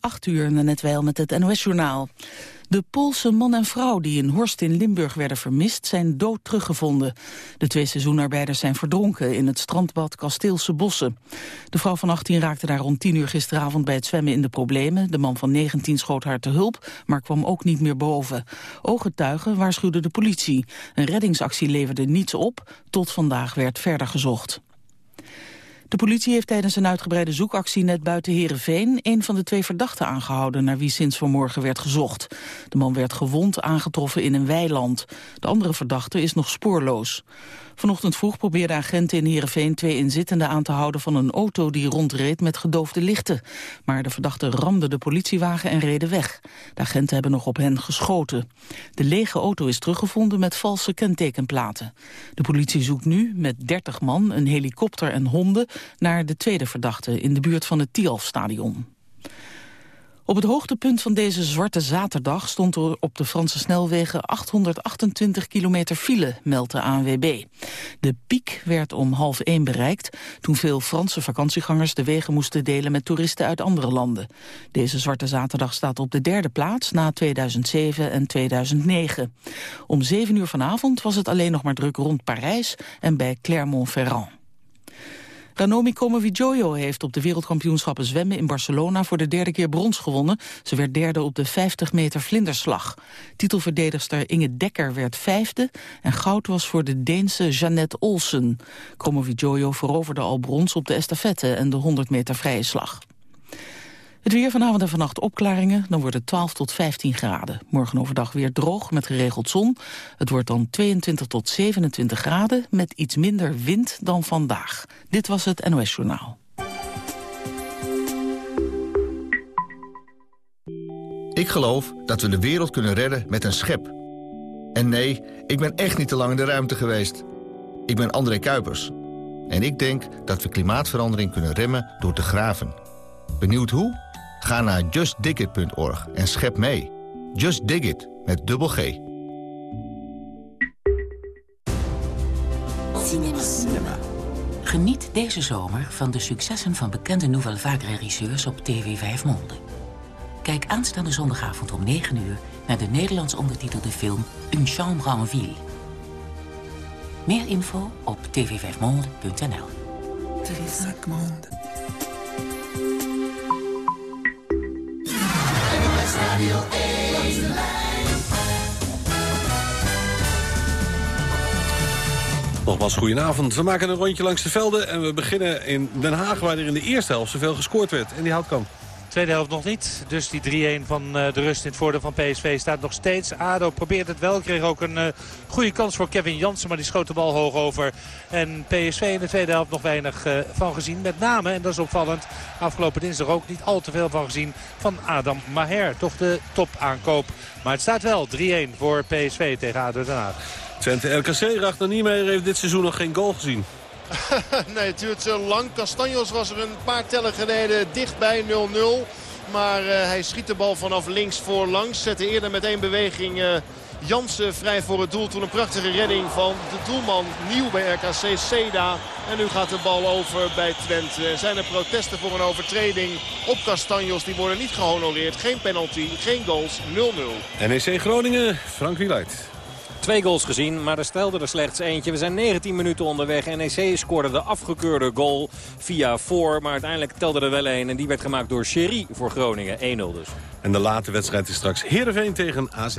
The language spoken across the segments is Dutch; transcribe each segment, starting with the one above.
8 uur, net wel met het NOS-journaal. De Poolse man en vrouw die in Horst in Limburg werden vermist... zijn dood teruggevonden. De twee seizoenarbeiders zijn verdronken in het strandbad Kasteelse Bossen. De vrouw van 18 raakte daar rond 10 uur gisteravond bij het zwemmen in de problemen. De man van 19 schoot haar te hulp, maar kwam ook niet meer boven. Ooggetuigen waarschuwden de politie. Een reddingsactie leverde niets op. Tot vandaag werd verder gezocht. De politie heeft tijdens een uitgebreide zoekactie net buiten Heerenveen... een van de twee verdachten aangehouden naar wie sinds vanmorgen werd gezocht. De man werd gewond aangetroffen in een weiland. De andere verdachte is nog spoorloos. Vanochtend vroeg probeerden agenten in Heerenveen twee inzittenden aan te houden van een auto die rondreed met gedoofde lichten. Maar de verdachten ramden de politiewagen en reden weg. De agenten hebben nog op hen geschoten. De lege auto is teruggevonden met valse kentekenplaten. De politie zoekt nu met 30 man, een helikopter en honden naar de tweede verdachte in de buurt van het Tialf-stadion. Op het hoogtepunt van deze zwarte zaterdag stond er op de Franse snelwegen 828 kilometer file, meldt de ANWB. De piek werd om half één bereikt toen veel Franse vakantiegangers de wegen moesten delen met toeristen uit andere landen. Deze zwarte zaterdag staat op de derde plaats na 2007 en 2009. Om zeven uur vanavond was het alleen nog maar druk rond Parijs en bij Clermont-Ferrand. Ranomi Kromowidjojo heeft op de wereldkampioenschappen zwemmen in Barcelona voor de derde keer brons gewonnen. Ze werd derde op de 50 meter vlinderslag. Titelverdedigster Inge Dekker werd vijfde en goud was voor de Deense Jeannette Olsen. Kromowidjojo veroverde al brons op de estafette en de 100 meter vrije slag. Het weer vanavond en vannacht opklaringen, dan wordt het 12 tot 15 graden. Morgen overdag weer droog met geregeld zon. Het wordt dan 22 tot 27 graden met iets minder wind dan vandaag. Dit was het NOS Journaal. Ik geloof dat we de wereld kunnen redden met een schep. En nee, ik ben echt niet te lang in de ruimte geweest. Ik ben André Kuipers. En ik denk dat we klimaatverandering kunnen remmen door te graven. Benieuwd hoe? Ga naar justdigit.org en schep mee. Just Dig It, met dubbel G. Cinema. Geniet deze zomer van de successen van bekende Nouvelle Vague regisseurs op TV 5 Monde. Kijk aanstaande zondagavond om 9 uur naar de Nederlands ondertitelde film Une chambre en ville. Meer info op tv5monde.nl. TV 5 Monde. Nogmaals, goedenavond. We maken een rondje langs de velden en we beginnen in Den Haag... waar er in de eerste helft zoveel gescoord werd. En die houdt kan. Tweede helft nog niet. Dus die 3-1 van eh, de rust in het voordeel van PSV staat nog steeds. ADO probeert het wel. Kreeg ook een uh, goede kans voor Kevin Jansen. Maar die schoot de bal hoog over. En PSV in de tweede helft nog weinig uh, van gezien. Met name, en dat is opvallend, afgelopen dinsdag ook niet al te veel van gezien van Adam Maher. Toch de topaankoop. Maar het staat wel 3-1 voor PSV tegen ADO Den Haag. Twente RKC, Ragnar Niemeyer heeft dit seizoen nog geen goal gezien. nee, het duurt zo lang. Castanjos was er een paar tellen geleden dichtbij 0-0. Maar uh, hij schiet de bal vanaf links voorlangs. Zette eerder met één beweging uh, Jansen vrij voor het doel. Toen een prachtige redding van de doelman nieuw bij RKC, Seda. En nu gaat de bal over bij Twente. Zijn er protesten voor een overtreding op Castanjos. Die worden niet gehonoreerd. Geen penalty, geen goals, 0-0. NEC Groningen, Frank Wieluid. Twee goals gezien, maar er stelde er slechts eentje. We zijn 19 minuten onderweg. NEC scoorde de afgekeurde goal via voor. Maar uiteindelijk telde er wel één. En die werd gemaakt door Sherry voor Groningen. 1-0 dus. En de late wedstrijd is straks Heerenveen tegen AZ.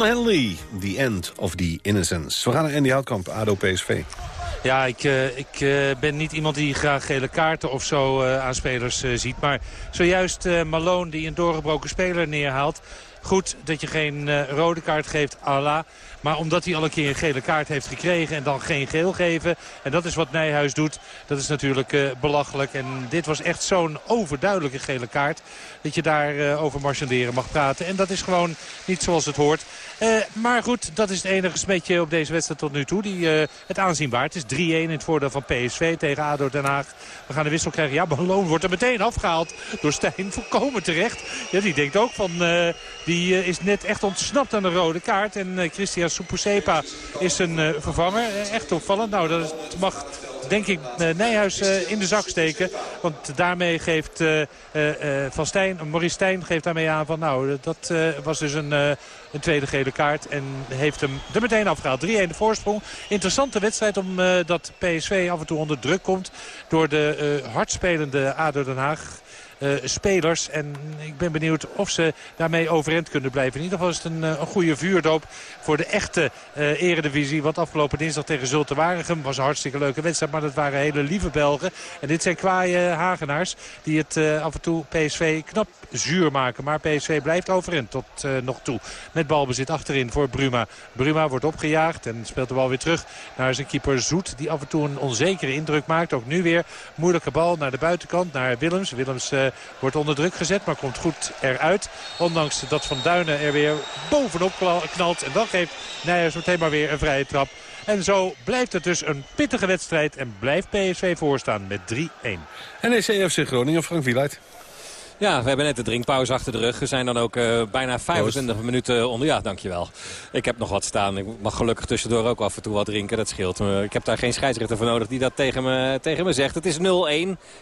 Dan Henley, The End of the Innocence. We gaan naar Andy Houtkamp, ADO PSV. Ja, ik, uh, ik uh, ben niet iemand die graag gele kaarten of zo uh, aan spelers ziet. Maar zojuist Malone die een doorgebroken speler neerhaalt... Goed dat je geen rode kaart geeft, Allah. Maar omdat hij al een keer een gele kaart heeft gekregen en dan geen geel geven. En dat is wat Nijhuis doet. Dat is natuurlijk belachelijk. En dit was echt zo'n overduidelijke gele kaart. Dat je daarover over marchanderen mag praten. En dat is gewoon niet zoals het hoort. Uh, maar goed, dat is het enige smetje op deze wedstrijd tot nu toe. Die het aanzien waard is. 3-1 in het voordeel van PSV tegen ADO Den Haag. We gaan de wissel krijgen. Ja, Beloon wordt er meteen afgehaald door Stijn. Volkomen terecht. Ja, die denkt ook van... die is net echt ontsnapt aan de rode kaart. En Christian Supusepa is een vervanger. Eh, echt opvallend. Nou, dat mag denk ik Nijhuis in de zak steken. Want daarmee geeft Van Stijn, Maurice Stijn geeft daarmee aan van nou, dat was dus een, een tweede gele kaart. En heeft hem er meteen afgehaald. 3-1 de voorsprong. Interessante wedstrijd omdat PSV af en toe onder druk komt door de hardspelende ADO Den Haag. Uh, spelers. En ik ben benieuwd of ze daarmee overeind kunnen blijven. In ieder geval is het een, een goede vuurdoop voor de echte uh, eredivisie. Want afgelopen dinsdag tegen Zulte Waregem was een hartstikke leuke wedstrijd. Maar dat waren hele lieve Belgen. En dit zijn kwaaie Hagenaars die het af en toe PSV knap zuur maken. Maar PSV blijft overeind tot nog toe. Met balbezit achterin voor Bruma. Bruma wordt opgejaagd en speelt de bal weer terug naar zijn keeper Zoet. Die af en toe een onzekere indruk maakt. Ook nu weer moeilijke bal naar de buitenkant, naar Willems. Willems wordt onder druk gezet, maar komt goed eruit. Ondanks dat Van Duinen er weer bovenop knalt. En dan geeft Nijers meteen maar weer een vrije trap. En zo blijft het dus een pittige wedstrijd en blijft PSV voorstaan met 3-1. NEC FC Groningen, Frank Wieluid. Ja, we hebben net de drinkpauze achter de rug. We zijn dan ook uh, bijna 25 Proost. minuten onder. Ja, dankjewel. Ik heb nog wat staan. Ik mag gelukkig tussendoor ook af en toe wat drinken. Dat scheelt me. Ik heb daar geen scheidsrechter voor nodig die dat tegen me, tegen me zegt. Het is 0-1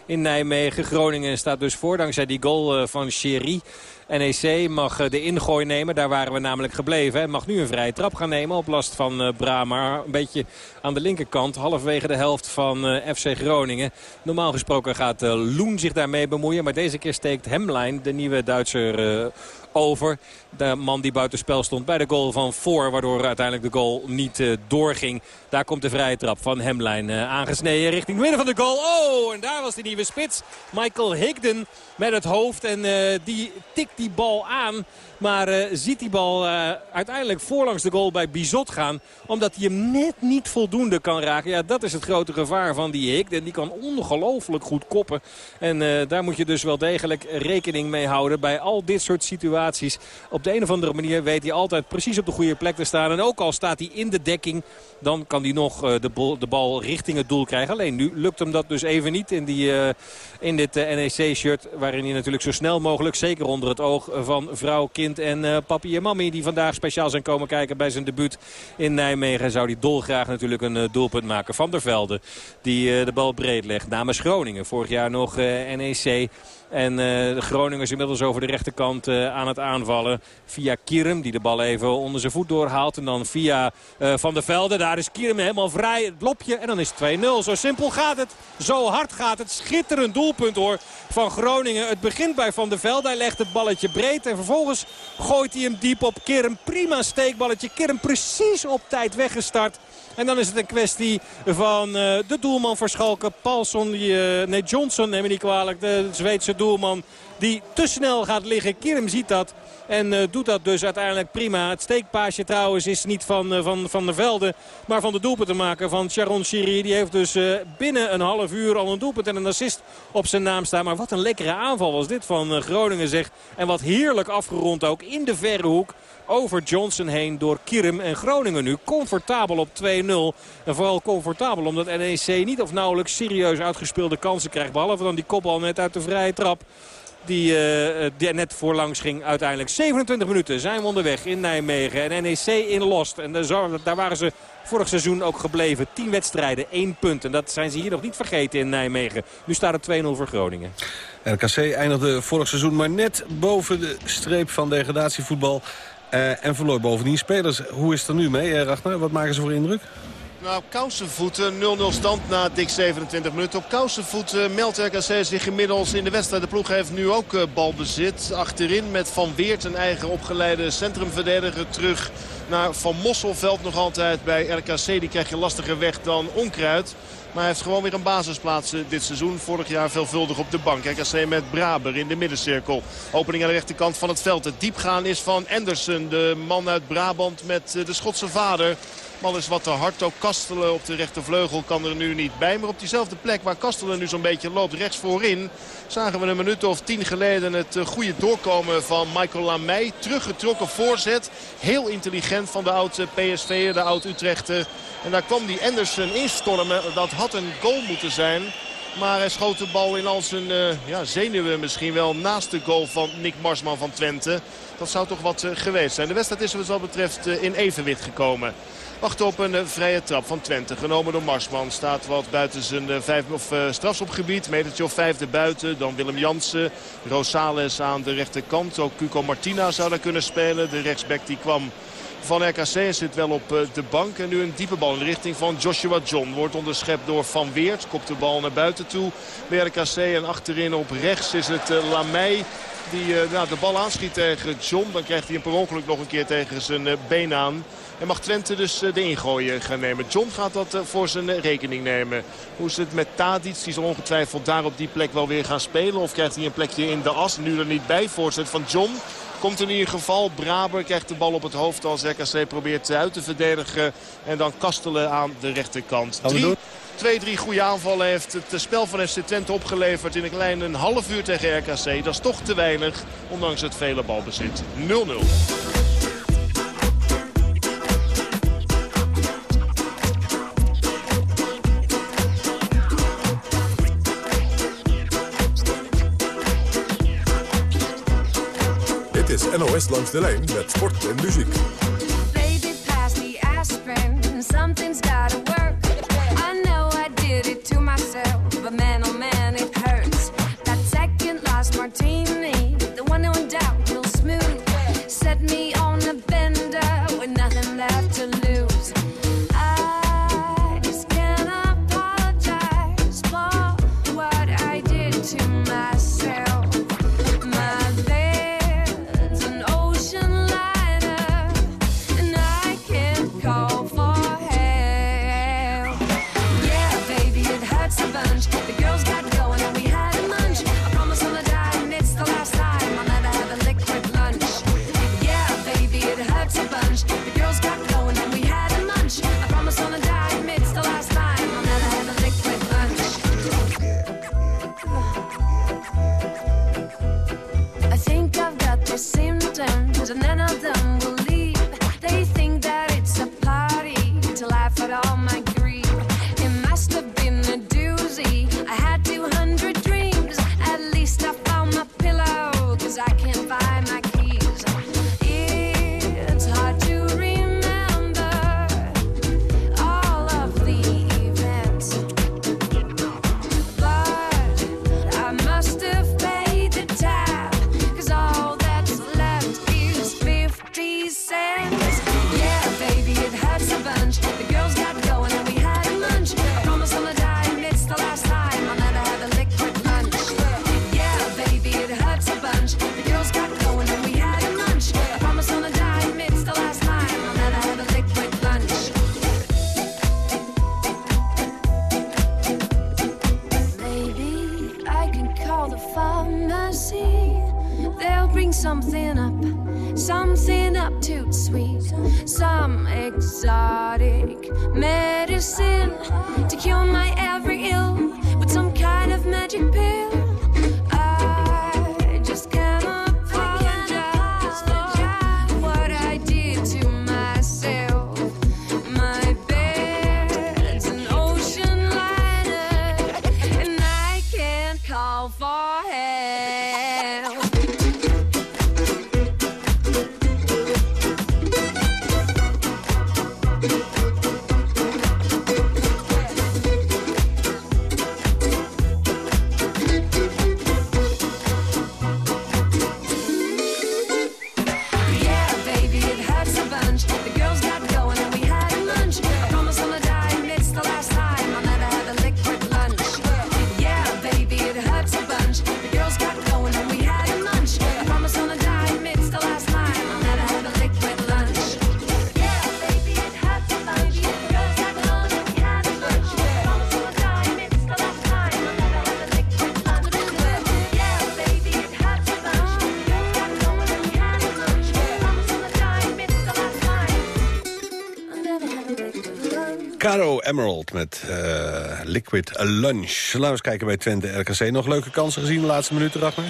in Nijmegen. Groningen staat dus voor dankzij die goal uh, van Sherry. NEC mag de ingooi nemen. Daar waren we namelijk gebleven. En mag nu een vrije trap gaan nemen op last van uh, Brama. Een beetje aan de linkerkant. Halfwege de helft van uh, FC Groningen. Normaal gesproken gaat Loen zich daarmee bemoeien. Maar deze keer steekt Hemlijn, de nieuwe Duitser, over. De man die buitenspel stond bij de goal van Voor. Waardoor uiteindelijk de goal niet uh, doorging. Daar komt de vrije trap van Hemlijn uh, aangesneden richting het midden van de goal. Oh, en daar was de nieuwe spits. Michael Higden met het hoofd. En uh, die tikt die bal aan. Maar ziet die bal uh, uiteindelijk voorlangs de goal bij Bizot gaan. Omdat hij hem net niet voldoende kan raken. Ja, dat is het grote gevaar van die Higden. Die kan ongelooflijk goed koppen. En daar moet je dus wel degelijk rekening mee houden. Bij al dit soort situaties. Op de een of andere manier weet hij altijd precies op de goede plek te staan. En ook al staat hij in de dekking. Dan kan hij nog de, bal, de bal richting het doel krijgen. Alleen nu lukt hem dat dus even niet in, die, in dit NEC-shirt. Waarin hij natuurlijk zo snel mogelijk, zeker onder het oog van vrouw, kind en papi en mami... die vandaag speciaal zijn komen kijken bij zijn debuut in Nijmegen... zou hij dolgraag natuurlijk een doelpunt maken. Van der Velde, die de bal breed legt namens Groningen. Vorig jaar nog NEC... En uh, de Groningers inmiddels over de rechterkant uh, aan het aanvallen. Via Kierum, die de bal even onder zijn voet doorhaalt. En dan via uh, Van der Velde. Daar is Kierum helemaal vrij. Het lopje. En dan is het 2-0. Zo simpel gaat het. Zo hard gaat het. Schitterend doelpunt hoor van Groningen. Het begint bij Van der Velde. Hij legt het balletje breed. En vervolgens gooit hij hem diep op Kierum. Prima steekballetje. Kierum precies op tijd weggestart. En dan is het een kwestie van uh, de doelman voor Schalke. Paulson, die, uh, nee Johnson, neem me niet kwalijk. De Zweedse doelman die te snel gaat liggen. Kierum ziet dat. En uh, doet dat dus uiteindelijk prima. Het steekpaasje trouwens is niet van, uh, van, van der Velde. Maar van de doelpunt te maken van Sharon Chiri. Die heeft dus uh, binnen een half uur al een doelpunt en een assist op zijn naam staan. Maar wat een lekkere aanval was dit van Groningen zeg. En wat heerlijk afgerond ook in de verre hoek over Johnson heen door Kierum. En Groningen nu comfortabel op 2-0. En vooral comfortabel omdat NEC niet of nauwelijks serieus uitgespeelde kansen krijgt. Behalve dan die kopbal net uit de vrije trap. Die, uh, die net voorlangs ging uiteindelijk. 27 minuten zijn we onderweg in Nijmegen. En NEC in Lost. En daar waren ze vorig seizoen ook gebleven. 10 wedstrijden, 1 punt. En dat zijn ze hier nog niet vergeten in Nijmegen. Nu staat het 2-0 voor Groningen. RKC eindigde vorig seizoen maar net boven de streep van degradatievoetbal. Uh, en verloor bovendien spelers. Hoe is het er nu mee, Ragnar? Wat maken ze voor indruk? Nou, kousenvoeten 0-0 stand na dik 27 minuten. Op kousenvoeten meldt RKC zich inmiddels in de wedstrijd. De ploeg heeft nu ook uh, balbezit. Achterin met Van Weert een eigen opgeleide centrumverdediger terug naar Van Mosselveld nog altijd bij RKC. Die krijg je lastiger weg dan Onkruid. Maar hij heeft gewoon weer een basisplaats eh, dit seizoen. Vorig jaar veelvuldig op de bank. RKC met Braber in de middencirkel. Opening aan de rechterkant van het veld. Het diepgaan is van Andersen. De man uit Brabant met eh, de Schotse vader. Man is wat te hard. Ook Kastelen op de rechtervleugel kan er nu niet bij. Maar op diezelfde plek waar Kastelen nu zo'n beetje loopt rechts voorin... zagen we een minuut of tien geleden het eh, goede doorkomen van Michael Lamey. Teruggetrokken voorzet. Heel intelligent van de oude PSV, de oud-Utrechter. En daar kwam die Anderson instormen. Dat had een goal moeten zijn. Maar hij schoot de bal in al zijn uh, ja, zenuwen misschien wel naast de goal van Nick Marsman van Twente. Dat zou toch wat geweest zijn. De wedstrijd is wat dat betreft in evenwicht gekomen. Wacht op een vrije trap van Twente. Genomen door Marsman. Staat wat buiten zijn vijf, of, strafschopgebied. Metertje of vijfde buiten. Dan Willem Jansen. Rosales aan de rechterkant. Ook Cuco Martina zou daar kunnen spelen. De rechtsback die kwam van RKC zit wel op de bank. En nu een diepe bal in de richting van Joshua John. Wordt onderschept door Van Weert. Kopt de bal naar buiten toe bij RKC. En achterin op rechts is het Lamey die nou, de bal aanschiet tegen John. Dan krijgt hij een per ongeluk nog een keer tegen zijn been aan. En mag Twente dus de ingooien gaan nemen. John gaat dat voor zijn rekening nemen. Hoe is het met Tadic? Die zal ongetwijfeld daar op die plek wel weer gaan spelen. Of krijgt hij een plekje in de as? Nu er niet bij. Voorzet van John. Komt in ieder geval. Braber krijgt de bal op het hoofd als RKC probeert uit te verdedigen. En dan Kastelen aan de rechterkant. Drie, twee, drie goede aanvallen heeft het spel van FC Twente opgeleverd in een klein een half uur tegen RKC. Dat is toch te weinig, ondanks het vele balbezit. 0-0. NOS langs de lijn met sport en muziek. Magic pill. Emerald met uh, Liquid Lunch. Laten we eens kijken bij Twente RKC. Nog leuke kansen gezien de laatste minuten, Ragnar?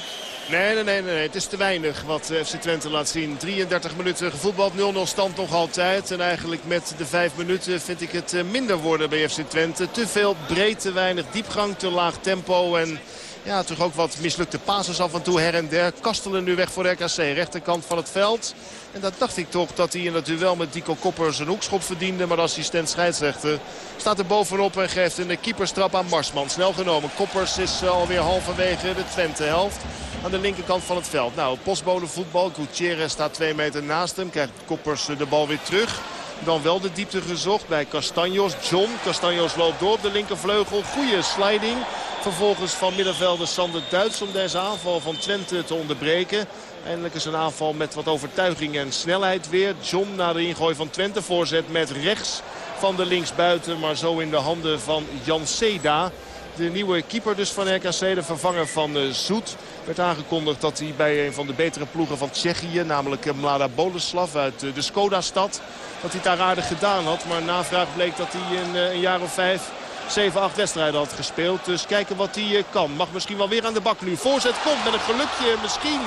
Nee, nee, nee, nee, het is te weinig wat FC Twente laat zien. 33 minuten gevoetbald, 0-0 stand nog altijd. En eigenlijk met de 5 minuten vind ik het minder worden bij FC Twente. Te veel breed, te weinig diepgang, te laag tempo en... Ja, toch ook wat mislukte passes af en toe her en der. Kastelen nu weg voor RKC, rechterkant van het veld. En dat dacht ik toch dat hij in het duel met Dico Koppers een hoekschop verdiende. Maar de assistent scheidsrechter staat er bovenop en geeft een keeperstrap aan Marsman. Snel genomen. Koppers is eh, alweer halverwege de Twente-helft. Aan de linkerkant van het veld. Nou, postbode voetbal. Gutierrez staat twee meter naast hem. Krijgt Koppers de bal weer terug. Dan wel de diepte gezocht bij Castanjos. John Castanjos loopt door op de linkervleugel. Goede sliding. Vervolgens van middenvelder Sander Duits om deze aanval van Twente te onderbreken. Eindelijk is een aanval met wat overtuiging en snelheid weer. John naar de ingooi van Twente. Voorzet met rechts van de linksbuiten. Maar zo in de handen van Jan Seda. De nieuwe keeper dus van RKC, de vervanger van eh, Zoet. werd aangekondigd dat hij bij een van de betere ploegen van Tsjechië... namelijk eh, Mlada Boleslav uit eh, de Skoda-stad... dat hij daar aardig gedaan had. Maar navraag bleek dat hij in een jaar of vijf 7, 8 wedstrijden had gespeeld. Dus kijken wat hij kan. Mag misschien wel weer aan de bak nu. Voorzet komt met een gelukje misschien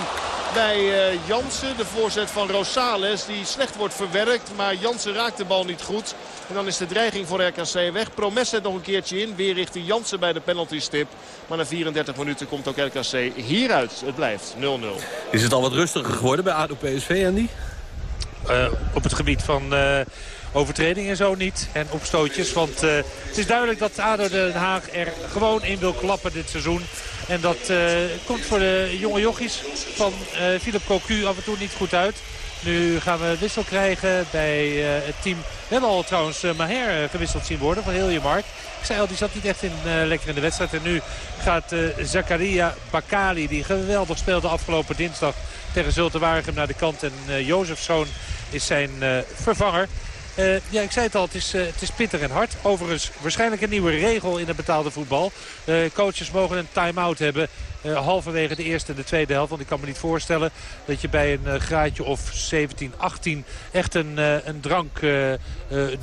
bij uh, Jansen. De voorzet van Rosales die slecht wordt verwerkt. Maar Jansen raakt de bal niet goed. En dan is de dreiging voor RKC weg. Promes zet nog een keertje in. Weer richting Jansen bij de penaltystip. Maar na 34 minuten komt ook RKC hieruit. Het blijft 0-0. Is het al wat rustiger geworden bij ADO PSV, Andy? Uh, op het gebied van... Uh overtredingen zo niet. En opstootjes. Want uh, het is duidelijk dat ADO Den Haag er gewoon in wil klappen dit seizoen. En dat uh, komt voor de jonge jochies van uh, Philip Cocu af en toe niet goed uit. Nu gaan we wissel krijgen bij het team. We hebben al trouwens Maher gewisseld zien worden van heel Mark. Ik zei al, die zat niet echt in, lekker in de wedstrijd. En nu gaat Zakaria Bakali, die geweldig speelde afgelopen dinsdag tegen Zulte Waregem naar de kant. En uh, Jozefzoon is zijn vervanger. Uh, ja, ik zei het al, het is, uh, het is pittig en hard. Overigens waarschijnlijk een nieuwe regel in het betaalde voetbal. Uh, coaches mogen een time-out hebben halverwege de eerste en de tweede helft. Want ik kan me niet voorstellen dat je bij een graadje of 17, 18 echt een, een drank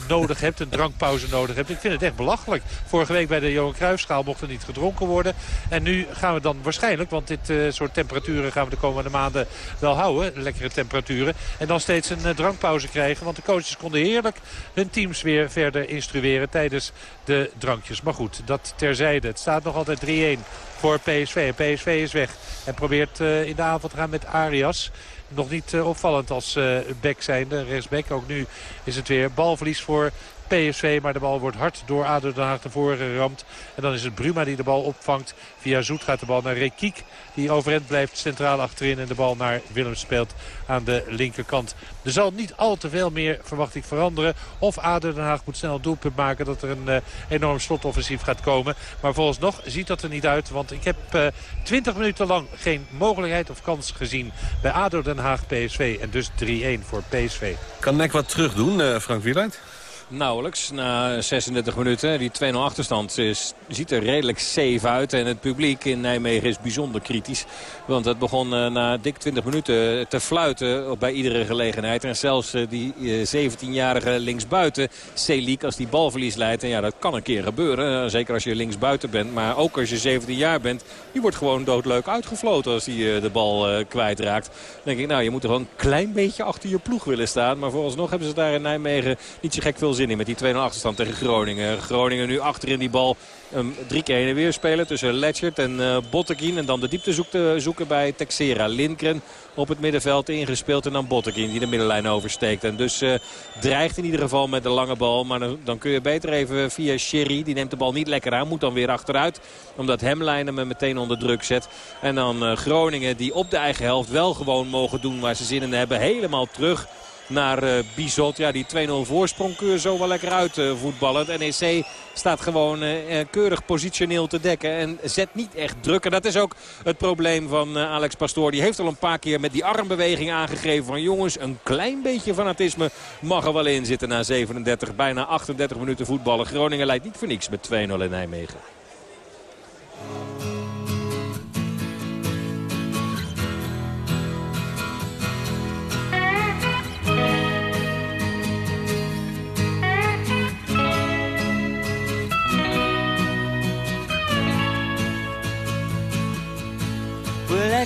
nodig hebt. Een drankpauze nodig hebt. Ik vind het echt belachelijk. Vorige week bij de Johan Cruijffschaal mocht er niet gedronken worden. En nu gaan we dan waarschijnlijk, want dit soort temperaturen gaan we de komende maanden wel houden. Lekkere temperaturen. En dan steeds een drankpauze krijgen. Want de coaches konden heerlijk hun teams weer verder instrueren tijdens de drankjes. Maar goed, dat terzijde. Het staat nog altijd 3-1 voor PSV. En PSV is weg en probeert in de avond te gaan met Arias. Nog niet uh, opvallend als uh, back zijnde, rechtsback. Ook nu is het weer balverlies voor PSV. Maar de bal wordt hard door ADO Den Haag tevoren geramd. En dan is het Bruma die de bal opvangt. Via Zoet gaat de bal naar Rekiek. Die overeind blijft centraal achterin. En de bal naar Willem speelt aan de linkerkant. Er zal niet al te veel meer, verwacht ik, veranderen. Of ADO Den Haag moet snel een doelpunt maken dat er een uh, enorm slotoffensief gaat komen. Maar volgens nog ziet dat er niet uit. Want ik heb uh, 20 minuten lang geen mogelijkheid of kans gezien bij ADO Den Haag PSV. En dus 3-1 voor PSV. Kan Nek wat terug doen, uh, Frank Wieland? Nauwelijks, na 36 minuten. Die 2-0 achterstand is, ziet er redelijk safe uit. En het publiek in Nijmegen is bijzonder kritisch. Want het begon uh, na dik 20 minuten te fluiten bij iedere gelegenheid. En zelfs uh, die uh, 17-jarige linksbuiten, Selik, als die balverlies leidt. En ja, dat kan een keer gebeuren. zeker als je linksbuiten bent. Maar ook als je 17 jaar bent. Die wordt gewoon doodleuk uitgefloten als hij de bal kwijtraakt. Dan denk ik, nou, je moet er wel een klein beetje achter je ploeg willen staan. Maar vooralsnog hebben ze daar in Nijmegen niet zo gek veel met die 2-0 achterstand tegen Groningen. Groningen nu achter in die bal drie keer heen en weer spelen tussen Letchert en uh, Bottekin. En dan de diepte zoeken, zoeken bij Texera. Lindgren op het middenveld ingespeeld en dan Bottekin die de middenlijn oversteekt. En dus uh, dreigt in ieder geval met de lange bal. Maar dan, kun je beter even via Sherry. Die neemt de bal niet lekker aan. Moet dan weer achteruit. Omdat Hemlijn hem meteen onder druk zet. En dan Groningen die op de eigen helft wel gewoon mogen doen waar ze zin in hebben. Helemaal terug naar uh, Bizot. Ja, die 2-0 voorsprong je zo wel lekker uit uh, voetballen. NEC staat gewoon uh, keurig positioneel te dekken en zet niet echt druk. En dat is ook het probleem van Alex Pastoor. Die heeft al een paar keer met die armbeweging aangegeven van jongens, een klein beetje fanatisme mag er wel in zitten na 37, bijna 38 minuten voetballen. Groningen leidt niet voor niks met 2-0 in Nijmegen.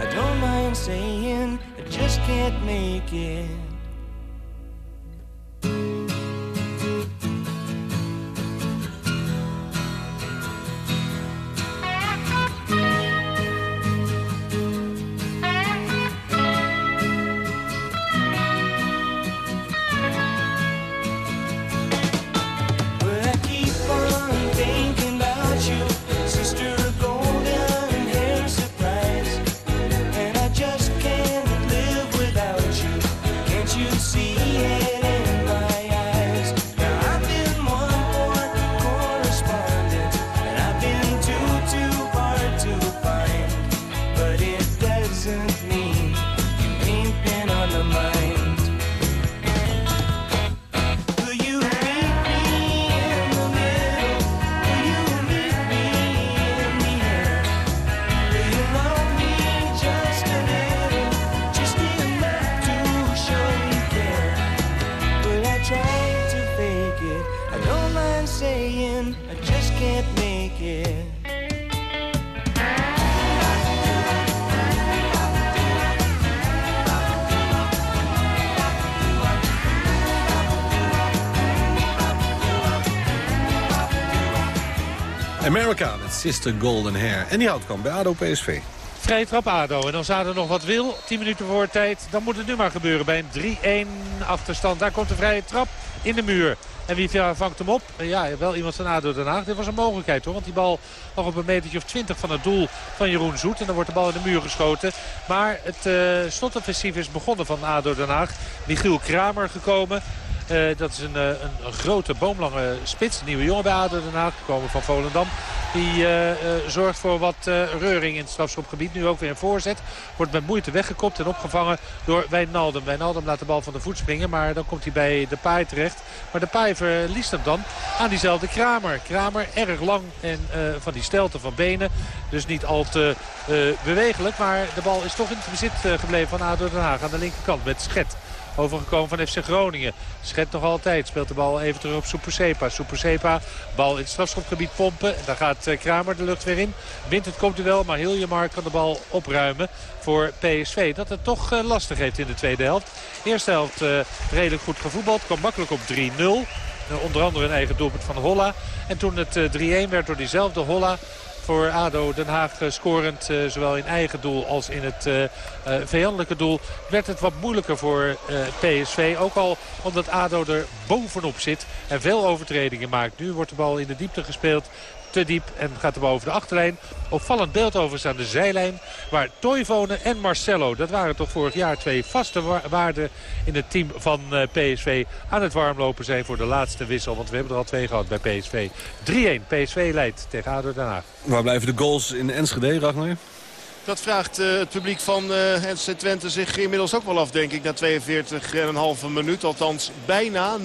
I don't mind saying I just can't make it. Sister Golden Hair. En die houtkamp bij ADO PSV. Vrije trap ADO. En als ADO nog wat wil, 10 minuten voor tijd, dan moet het nu maar gebeuren bij een 3-1 achterstand. Daar komt de vrije trap in de muur. En wie vangt hem op? Ja, wel iemand van ADO Den Haag. Dit was een mogelijkheid hoor. Want die bal nog op een metertje of 20 van het doel van Jeroen Zoet. En dan wordt de bal in de muur geschoten. Maar het uh, slotoffensief is begonnen van ADO Den Haag. Michiel Kramer gekomen. Uh, dat is een, uh, een, grote boomlange spits. Nieuwe jongen bij ADO Den Haag. Gekomen van Volendam. Die uh, zorgt voor wat reuring in het strafschopgebied. Nu ook weer een voorzet. Wordt met moeite weggekopt en opgevangen door Wijnaldum. Wijnaldum laat de bal van de voet springen. Maar dan komt hij bij de paai terecht. Maar de paai verliest hem dan aan diezelfde Kramer. Kramer erg lang en van die stelte van benen. Dus niet al te bewegelijk. Maar de bal is toch in het bezit gebleven van ADO Den Haag. Aan de linkerkant met Schet overgekomen van FC Groningen. Schet nog altijd. Speelt de bal even terug op Supersepa. Supersepa, bal in het strafschopgebied pompen. Daar gaat Kramer de lucht weer in. Wint het komt u wel, maar Hiljemark kan de bal opruimen voor PSV. Dat het toch uh, lastig heeft in de tweede helft. Eerste helft uh, redelijk goed gevoetbald. Kwam makkelijk op 3-0. Uh, onder andere een eigen doelpunt van Holla. En toen het uh, 3-1 werd door diezelfde Holla voor ADO Den Haag scorend. Uh, zowel in eigen doel als in het uh, vijandelijke doel. Werd het wat moeilijker voor PSV. Ook al omdat ADO er bovenop zit en veel overtredingen maakt. Nu wordt de bal in de diepte gespeeld te diep en gaat bal over de achterlijn. Opvallend beeld overigens aan de zijlijn. Waar Toivonen en Marcelo, dat waren toch vorig jaar twee vaste wa waarden in het team van uh, PSV. Aan het warmlopen zijn voor de laatste wissel. Want we hebben er al twee gehad bij PSV. 3-1. PSV leidt tegen ADO Den Haag. Waar blijven de goals in Enschede, Ragnar? Dat vraagt uh, het publiek van uh, FC Twente zich inmiddels ook wel af, denk ik. Na 42,5 minuut. Althans bijna 0-0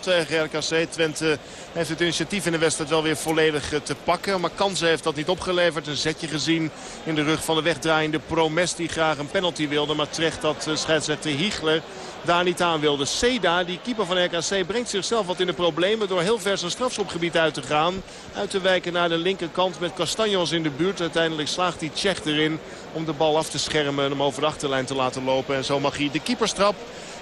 tegen RKC. Twente heeft het initiatief in de wedstrijd wel weer volledig uh, te pakken. Maar kansen heeft dat niet opgeleverd. Een zetje gezien in de rug van de wegdraaiende Promes die graag een penalty wilde. Maar terecht dat scheidsrechter Hiegler daar niet aan wilde. Seda, die keeper van RKC, brengt zichzelf wat in de problemen... door heel ver zijn strafschopgebied uit te gaan. Uit te wijken naar de linkerkant met Castanjos in de buurt. Uiteindelijk slaagt die Tsjech erin om de bal af te schermen... en hem over de achterlijn te laten lopen. En zo mag hij de keeperstrap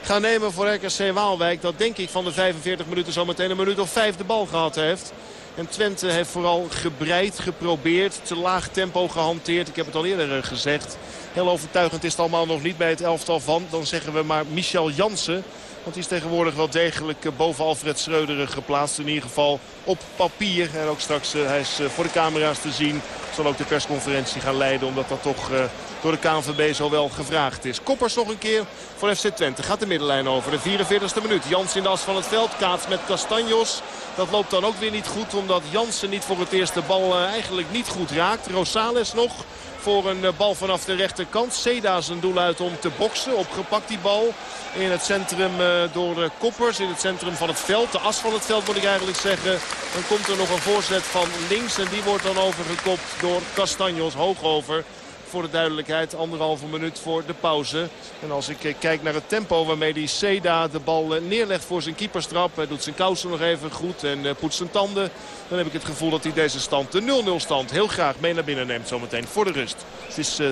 gaan nemen voor RKC Waalwijk. Dat denk ik van de 45 minuten zometeen een minuut of vijf de bal gehad heeft. En Twente heeft vooral gebreid, geprobeerd, te laag tempo gehanteerd. Ik heb het al eerder eh, gezegd. Heel overtuigend is het allemaal nog niet bij het elftal van. Dan zeggen we maar Michel Jansen. Want die is tegenwoordig wel degelijk eh, boven Alfred Schreuder geplaatst. In ieder geval op papier. En ook straks, hij is voor de camera's te zien. Zal ook de persconferentie gaan leiden. Omdat dat toch door de KNVB zo wel gevraagd is. Koppers nog een keer voor FC Twente. Gaat de middenlijn over. De 44e minuut. Jans in de as van het veld. Kaats met Castanjos. Dat loopt dan ook weer niet goed. Omdat Jansen niet voor het eerst de bal uh, eigenlijk niet goed raakt. Rosales nog voor een bal vanaf de rechterkant. Seda zijn doel uit om te boksen. Opgepakt die bal in het centrum uh, door Koppers. In het centrum van het veld. De as van het veld moet ik eigenlijk zeggen. Dan komt er nog een voorzet van links. En die wordt dan overgekopt door Castanjos. Hoog over. Voor de duidelijkheid, anderhalve minuut voor de pauze. En als ik kijk naar het tempo waarmee die Seda de bal neerlegt voor zijn keeperstrap. Hij doet zijn kousen nog even goed en poetst zijn tanden. Dan heb ik het gevoel dat hij deze stand, de 0-0 stand, heel graag mee naar binnen neemt zometeen voor de rust. Het is 0-0.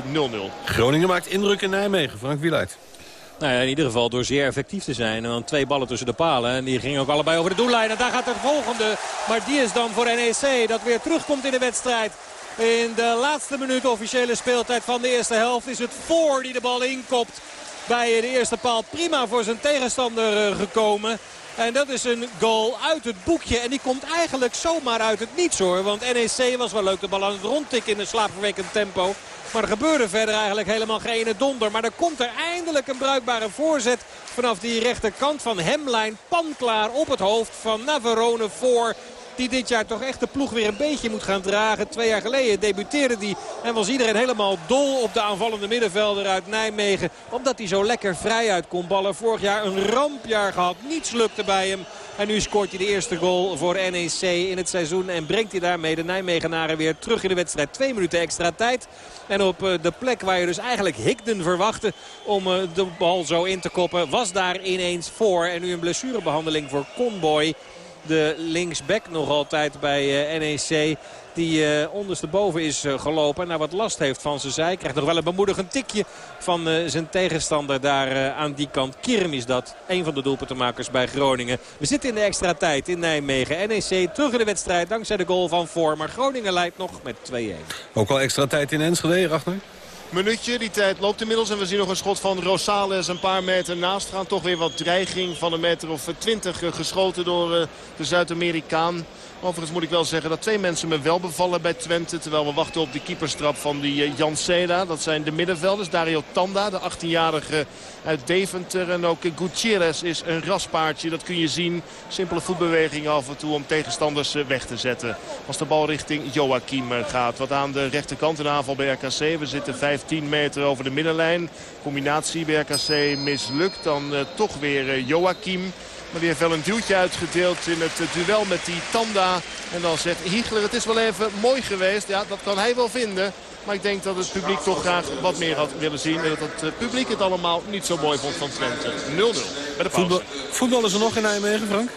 Groningen maakt indruk in Nijmegen. Frank Wieluid. Nou ja, in ieder geval door zeer effectief te zijn. En dan twee ballen tussen de palen. En die gingen ook allebei over de doellijn. En daar gaat de volgende. Maar die is dan voor NEC. Dat weer terugkomt in de wedstrijd. In de laatste minuut officiële speeltijd van de eerste helft is het voor die de bal inkopt. Bij de eerste paal prima voor zijn tegenstander gekomen. En dat is een goal uit het boekje. En die komt eigenlijk zomaar uit het niets hoor. Want NEC was wel leuk de bal aan het rondtikken in een slaapverwekkend tempo. Maar er gebeurde verder eigenlijk helemaal geen donder. Maar er komt er eindelijk een bruikbare voorzet vanaf die rechterkant van Hemlijn. Panklaar op het hoofd van Navarone voor die dit jaar toch echt de ploeg weer een beetje moet gaan dragen. Twee jaar geleden debuteerde hij en was iedereen helemaal dol op de aanvallende middenvelder uit Nijmegen. Omdat hij zo lekker vrij uit kon ballen. Vorig jaar een rampjaar gehad. Niets lukte bij hem. En nu scoort hij de eerste goal voor NEC in het seizoen. En brengt hij daarmee de Nijmegenaren weer terug in de wedstrijd. Twee minuten extra tijd. En op de plek waar je dus eigenlijk Higden verwachtte om de bal zo in te koppen. Was daar ineens voor. En nu een blessurebehandeling voor Conboy de linksback nog altijd bij uh, NEC. Die uh, ondersteboven is uh, gelopen en nou wat last heeft van zijn zij. Krijgt nog wel een bemoedigend tikje van zijn tegenstander daar aan die kant. Kirm is dat, een van de doelpuntenmakers bij Groningen. We zitten in de extra tijd in Nijmegen. NEC terug in de wedstrijd dankzij de goal van voor. Maar Groningen leidt nog met 2-1. Ook al extra tijd in Enschede, Ragnar? Minuutje. Die tijd loopt inmiddels. En we zien nog een schot van Rosales een paar meter naast gaan. Toch weer wat dreiging van een meter of twintig geschoten door de Zuid-Amerikaan. Overigens moet ik wel zeggen dat twee mensen me wel bevallen bij Twente. Terwijl we wachten op de keeperstrap van die Jan Seda. Dat zijn de middenvelders. Dario Tanda, de 18-jarige uit Deventer. En ook Gutierrez is een raspaardje. Dat kun je zien. Simpele voetbewegingen af en toe om tegenstanders weg te zetten. Als de bal richting Joachim gaat. Wat aan de rechterkant een aanval bij RKC. We zitten 15 meter over de middenlijn. Combinatie bij RKC mislukt. Dan toch weer Joachim. Maar die heeft wel een duwtje uitgedeeld in het duel met die Tanda. En dan zegt Hiegler, het is wel even mooi geweest. Ja, dat kan hij wel vinden. Maar ik denk dat het publiek toch graag wat meer had willen zien. En dat het publiek het allemaal niet zo mooi vond van Twente. 0-0 bij de pauze. Voetbal, voetballen ze nog in Nijmegen, Frank?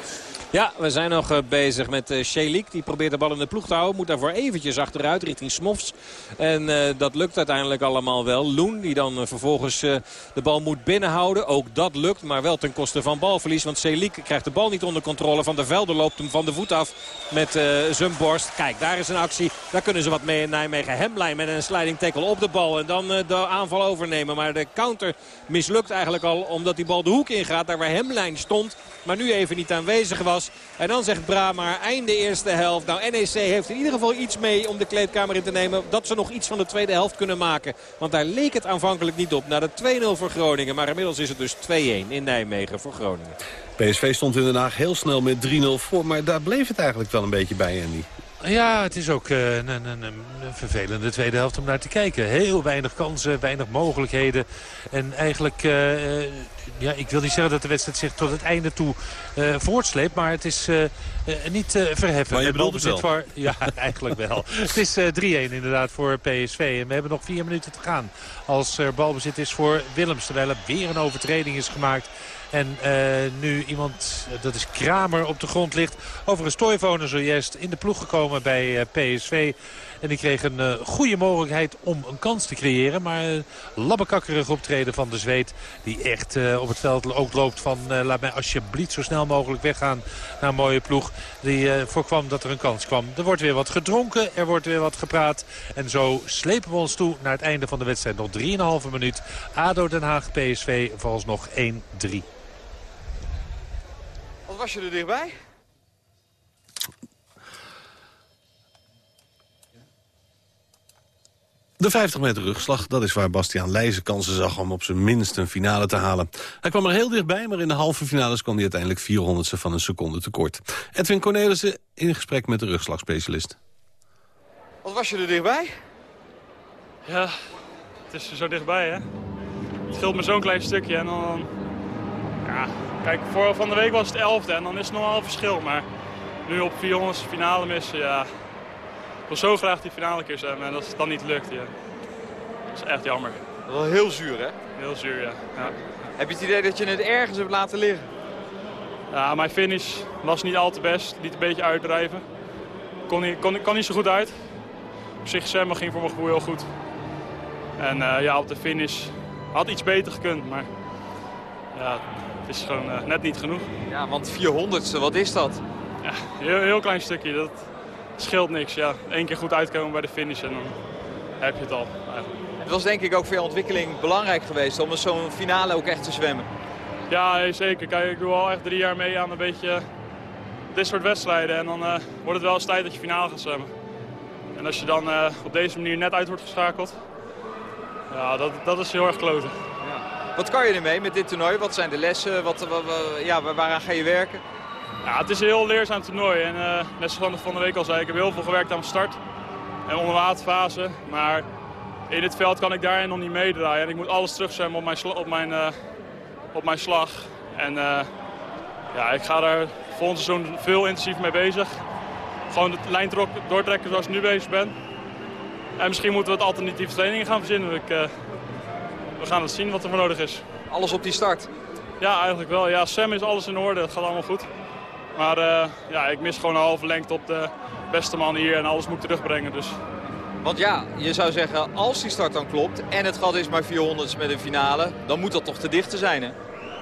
Ja, we zijn nog uh, bezig met Shelik. Die probeert de bal in de ploeg te houden. Moet daarvoor eventjes achteruit richting Smofs. En uh, dat lukt uiteindelijk allemaal wel. Loen die dan vervolgens de bal moet binnenhouden. Ook dat lukt, maar wel ten koste van balverlies. Want Shelik krijgt de bal niet onder controle. Van der Velde loopt hem van de voet af met zijn borst. Kijk, daar is een actie. Daar kunnen ze wat mee in Nijmegen. Hemlijn met een sliding tackle op de bal. En dan de aanval overnemen. Maar de counter mislukt eigenlijk al omdat die bal de hoek ingaat. Daar waar Hemlijn stond. Maar nu even niet aanwezig was. En dan zegt Brama, einde eerste helft. Nou, NEC heeft in ieder geval iets mee om de kleedkamer in te nemen. Dat ze nog iets van de tweede helft kunnen maken. Want daar leek het aanvankelijk niet op. Na de 2-0 voor Groningen. Maar inmiddels is het dus 2-1 in Nijmegen voor Groningen. PSV stond in Den Haag heel snel met 3-0 voor. Maar daar bleef het eigenlijk wel een beetje bij, Andy. Ja, het is ook uh, een, een, een, vervelende tweede helft om naar te kijken. Heel weinig kansen, weinig mogelijkheden. En eigenlijk, uh, ja, ik wil niet zeggen dat de wedstrijd zich tot het einde toe uh, voortsleept. Maar het is niet verheffen. Maar je bedoelt het wel? Voor, ja, eigenlijk wel. het is 3-1 inderdaad voor PSV. En we hebben nog vier minuten te gaan. Als er balbezit is voor Willems. Terwijl er weer een overtreding is gemaakt. En uh, nu iemand, dat is Kramer, op de grond ligt. Overigens Toivonen zojuist in de ploeg gekomen bij uh, PSV. En die kreeg een goede mogelijkheid om een kans te creëren. Maar uh, labbekakkerig optreden van de Zweed. Die echt op het veld ook loopt van laat mij alsjeblieft zo snel mogelijk weggaan naar een mooie ploeg. Die voorkwam dat er een kans kwam. Er wordt weer wat gedronken, er wordt weer wat gepraat. En zo slepen we ons toe naar het einde van de wedstrijd. Nog 3,5 minuut. ADO Den Haag, PSV, nog 1-3. Was je er dichtbij? De 50 meter rugslag, dat is waar Bastiaan Leijzen kansen zag om op zijn minst een finale te halen. Hij kwam er heel dichtbij, maar in de halve finales kwam hij uiteindelijk 400ste van een seconde tekort. Edwin Cornelissen in gesprek met de rugslagspecialist. Wat was je er dichtbij? Ja, het is zo dichtbij hè. Het scheelt me zo'n klein stukje en dan... Ja, kijk, voor van de week was het 11e en dan is het nog wel een verschil. Maar nu op 400ste finale missen, ja, wil zo graag die finale keer zijn en dat het dan niet lukt. Ja. Dat is echt jammer. Wel heel zuur, hè? Heel zuur, ja. ja. Heb je het idee dat je het ergens hebt laten liggen? Ja, mijn finish was niet al te best. Liet een beetje uitdrijven. Kon niet, kon, kon niet zo goed uit. Op zich, zwemmen ging voor mijn gevoel heel goed. En uh, ja, op de finish had iets beter gekund, maar ja, is gewoon uh, net niet genoeg. Ja, want 400ste, wat is dat? Ja, heel, heel klein stukje. Dat, scheelt niks. Ja. Eén keer goed uitkomen bij de finish en dan heb je het al. Eigenlijk. Het was denk ik ook voor je ontwikkeling belangrijk geweest om zo'n finale ook echt te zwemmen. Ja, zeker. Kijk, ik doe al echt drie jaar mee aan een beetje dit soort wedstrijden. En dan uh, wordt het wel eens tijd dat je finale gaat zwemmen. En als je dan uh, op deze manier net uit wordt geschakeld, ja, dat, dat is heel erg kloten. Wat kan je ermee met dit toernooi? Wat zijn de lessen? Wat, ja, waaraan ga je werken? Het is een heel leerzaam toernooi. En uh, net zoals van de week al zei, ik heb heel veel gewerkt aan mijn start. En onder waterfase. Maar in dit veld kan ik daarin nog niet meedraaien. En ik moet alles terugzwemmen op mijn, op mijn, uh, op mijn slag. En uh, ja, ik ga daar volgend seizoen veel intensief mee bezig. Gewoon de lijn doortrekken zoals ik nu bezig ben. En misschien moeten we wat alternatieve trainingen gaan verzinnen. Ik, we gaan het zien wat er voor nodig is. Alles op die start? Ja, eigenlijk wel. Ja, Sam is alles in orde. Het gaat allemaal goed. Maar uh, ja, ik mis gewoon een halve lengte op de beste man hier en alles moet terugbrengen. Dus. Want ja, je zou zeggen, als die start dan klopt en het gat is maar 400 met een finale, dan moet dat toch te dicht te zijn, hè?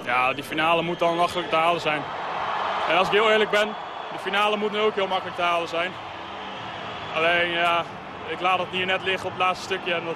Ja, die finale moet dan makkelijk te halen zijn. En als ik heel eerlijk ben, de finale moet nu ook heel makkelijk te halen zijn. Alleen, ja, ik laat het hier net liggen op het laatste stukje en dat,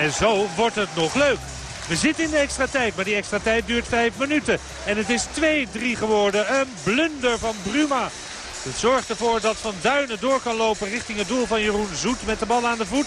En zo wordt het nog leuk. We zitten in de extra tijd, maar die extra tijd duurt vijf minuten. En het is 2-3 geworden. Een blunder van Bruma. Het zorgt ervoor dat Van Duinen door kan lopen richting het doel van Jeroen Zoet met de bal aan de voet.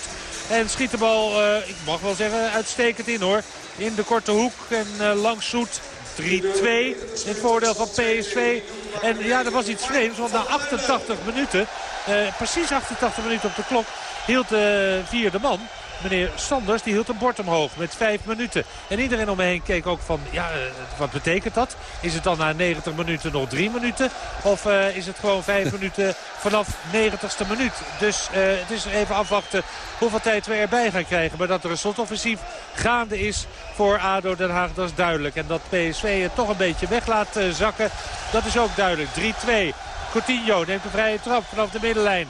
En schiet de bal, eh, ik mag wel zeggen, uitstekend in hoor. In de korte hoek en uh, langs Zoet 3-2 in het voordeel van PSV. En ja, er was iets vreemds, want na 88 minuten, eh, precies 88 minuten op de klok, hield de vierde man meneer Sanders die hield een bord omhoog met vijf minuten. En iedereen om me heen keek ook van, ja, eh, wat betekent dat? Is het dan na 90 minuten nog drie minuten? Of uh, is het gewoon vijf minuten vanaf 90ste minuut? Dus uh, het is even afwachten hoeveel tijd we erbij gaan krijgen. Maar dat er een slotoffensief gaande is voor ADO Den Haag, dat is duidelijk. En dat PSV het toch een beetje weg laat uh, zakken, dat is ook duidelijk. 3-2. Coutinho neemt een vrije trap vanaf de middenlijn.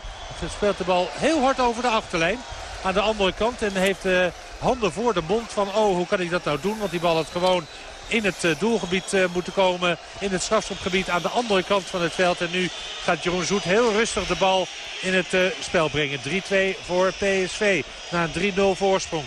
Speelt de bal heel hard over de achterlijn aan de andere kant. En heeft uh, handen voor de mond van oh hoe kan ik dat nou doen. Want die bal had gewoon in het uh, doelgebied uh, moeten komen. In het strafschopgebied aan de andere kant van het veld. En nu gaat Jeroen Zoet heel rustig de bal in het spel brengen. 3-2 voor PSV na een 3-0 voorsprong.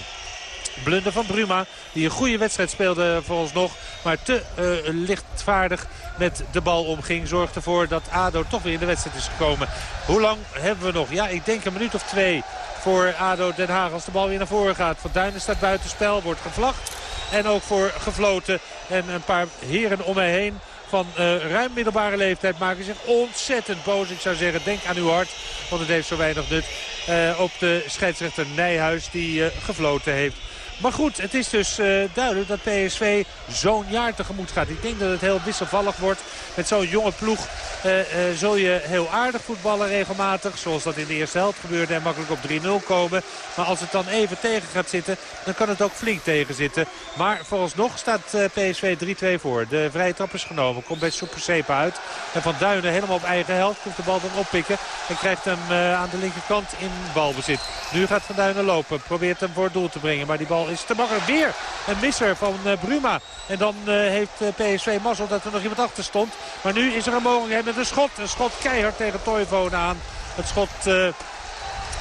Blunder van Bruma, die een goede wedstrijd speelde nog, Maar te lichtvaardig met de bal omging. Zorgt ervoor dat ADO toch weer in de wedstrijd is gekomen. Hoe lang hebben we nog? Ja, ik denk een minuut of twee voor ADO Den Haag als de bal weer naar voren gaat. Van Duinen staat buitenspel, wordt gevlacht. En ook voor gefloten. En een paar heren om mij heen van uh, ruim middelbare leeftijd maken zich ontzettend boos. Ik zou zeggen, denk aan uw hart, want het heeft zo weinig nut. Uh, op de scheidsrechter Nijhuis die uh, gefloten heeft. Maar goed, het is dus uh, duidelijk dat PSV zo'n jaar tegemoet gaat. Ik denk dat het heel wisselvallig wordt. Met zo'n jonge ploeg uh, uh, zul je heel aardig voetballen regelmatig. Zoals dat in de eerste helft gebeurde en makkelijk op 3-0 komen. Maar als het dan even tegen gaat zitten, dan kan het ook flink tegen zitten. Maar vooralsnog staat PSV 3-2 voor. De vrije trap is genomen. Komt bij Soepersepa uit. En Van Duinen helemaal op eigen helft. Komt de bal dan oppikken. En krijgt hem aan de linkerkant in balbezit. Nu gaat Van Duinen lopen. Probeert hem voor het doel te brengen. Maar die bal is te. Weer een misser van uh, Bruma. En dan uh, heeft uh, PSV mazzel dat er nog iemand achter stond. Maar nu is er een mogelijkheid met een schot. Een schot keihard tegen Toivonen aan. Het schot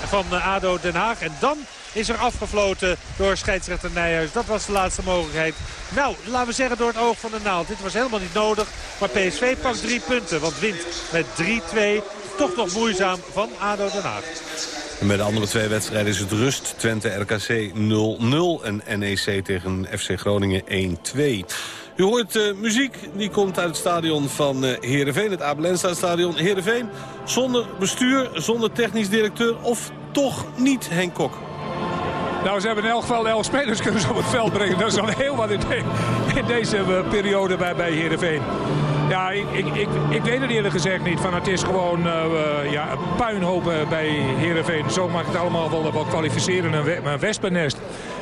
van ADO Den Haag. En dan is er afgefloten door scheidsrechter Nijhuis. Dat was de laatste mogelijkheid. Nou, laten we zeggen door het oog van de naald. Dit was helemaal niet nodig. Maar PSV pakt drie punten. Want wint met 3-2. Toch nog moeizaam van ADO Den Haag. En bij de andere twee wedstrijden is het rust. Twente RKC 0-0 en NEC tegen FC Groningen 1-2. U hoort uh, muziek, die komt uit het stadion van uh, Heerenveen, het Abelensta stadion. Heerenveen, zonder bestuur, zonder technisch directeur of toch niet Henk Kok? Nou, ze hebben in elk geval elf spelers kunnen op het veld brengen. Dat is al heel wat in, in deze uh, periode bij, bij Heerenveen. Ja, ik, ik, ik, weet het eerlijk gezegd niet. Van het is gewoon uh, ja, een puinhoop bij Heerenveen. Zo ik het allemaal wel, wel kwalificeren. Een, een wespennest.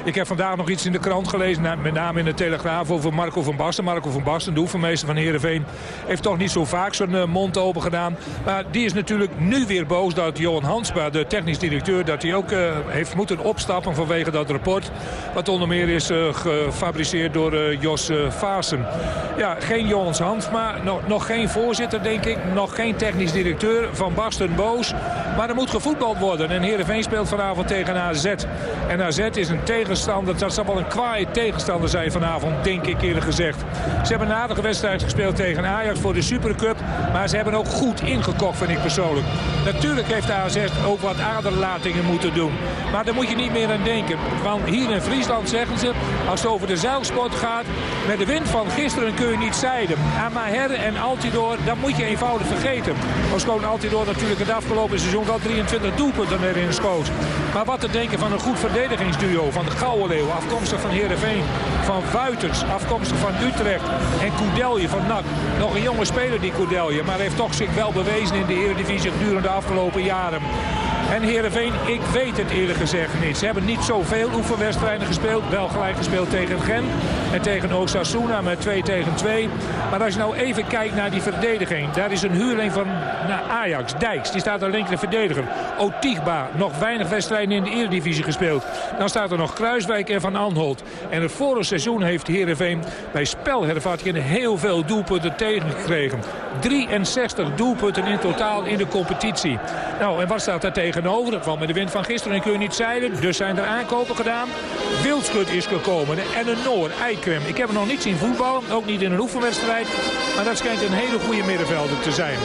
Ik heb vandaag nog iets in de krant gelezen, met name in de Telegraaf, over Marco van Basten. Marco van Basten, de oefenmeester van Heerenveen, heeft toch niet zo vaak zijn uh, mond open gedaan. Maar die is natuurlijk nu weer boos dat Johan Hansma, de technisch directeur, dat hij ook uh, heeft moeten opstappen vanwege dat rapport. Wat onder meer is uh, gefabriceerd door Jos Vaassen. Ja, geen Johan Hansma, nog, nog geen voorzitter denk ik, nog geen technisch directeur. Van Basten boos, maar er moet gevoetbald worden. En Heerenveen speelt vanavond tegen AZ. En AZ is een tegen tegenstander. Dat zal wel een kwaaie tegenstander zijn vanavond, denk ik eerlijk gezegd. Ze hebben een aardige wedstrijd gespeeld tegen Ajax voor de Supercup. Maar ze hebben ook goed ingekocht, vind ik persoonlijk. Natuurlijk heeft AZ ook wat aderlatingen moeten doen. Maar daar moet je niet meer aan denken. Want hier in Friesland zeggen ze, als het over de zeilsport gaat... met de wind van gisteren kun je niet zeiden. Amaher en Altidor, dat moet je eenvoudig vergeten. Schoon Altidor natuurlijk het afgelopen seizoen wel 23 doelpunten erin schoot. Maar wat te denken van een goed verdedigingsduo van de Gouwenleeuw, afkomstig van Heerenveen. Van Vuitens, afkomstig van Utrecht. En Koudelje van NAC. Nog een jonge speler die Koudelje, maar heeft toch zich wel bewezen in de Eredivisie gedurende de afgelopen jaren. En Heerenveen, ik weet het eerlijk gezegd niet. Ze hebben niet zoveel oefenwedstrijden gespeeld. Wel gelijk gespeeld tegen Gent en tegen Osasuna met 2 tegen 2. Maar als je nou even kijkt naar die verdediging. Daar is een huurling van naar Ajax, Dijks. Die staat aan linker verdediger. Otigba, nog weinig wedstrijden in de Eredivisie gespeeld. Dan staat er nog Kruiswijk en Van Anholt. En het vorige seizoen heeft Heerenveen bij spelhervattingen heel veel doelpunten tegengekregen. 63 doelpunten in totaal in de competitie. Nou, en wat staat daar tegen? Tegenover. Dat valt met de wind van gisteren en kun je niet zeilen. Dus zijn er aankopen gedaan. Wildschut is gekomen en een Noor, Eikrem. Ik heb hem nog niet zien voetballen, ook niet in een oefenwedstrijd. Maar dat schijnt een hele goede middenvelder te zijn.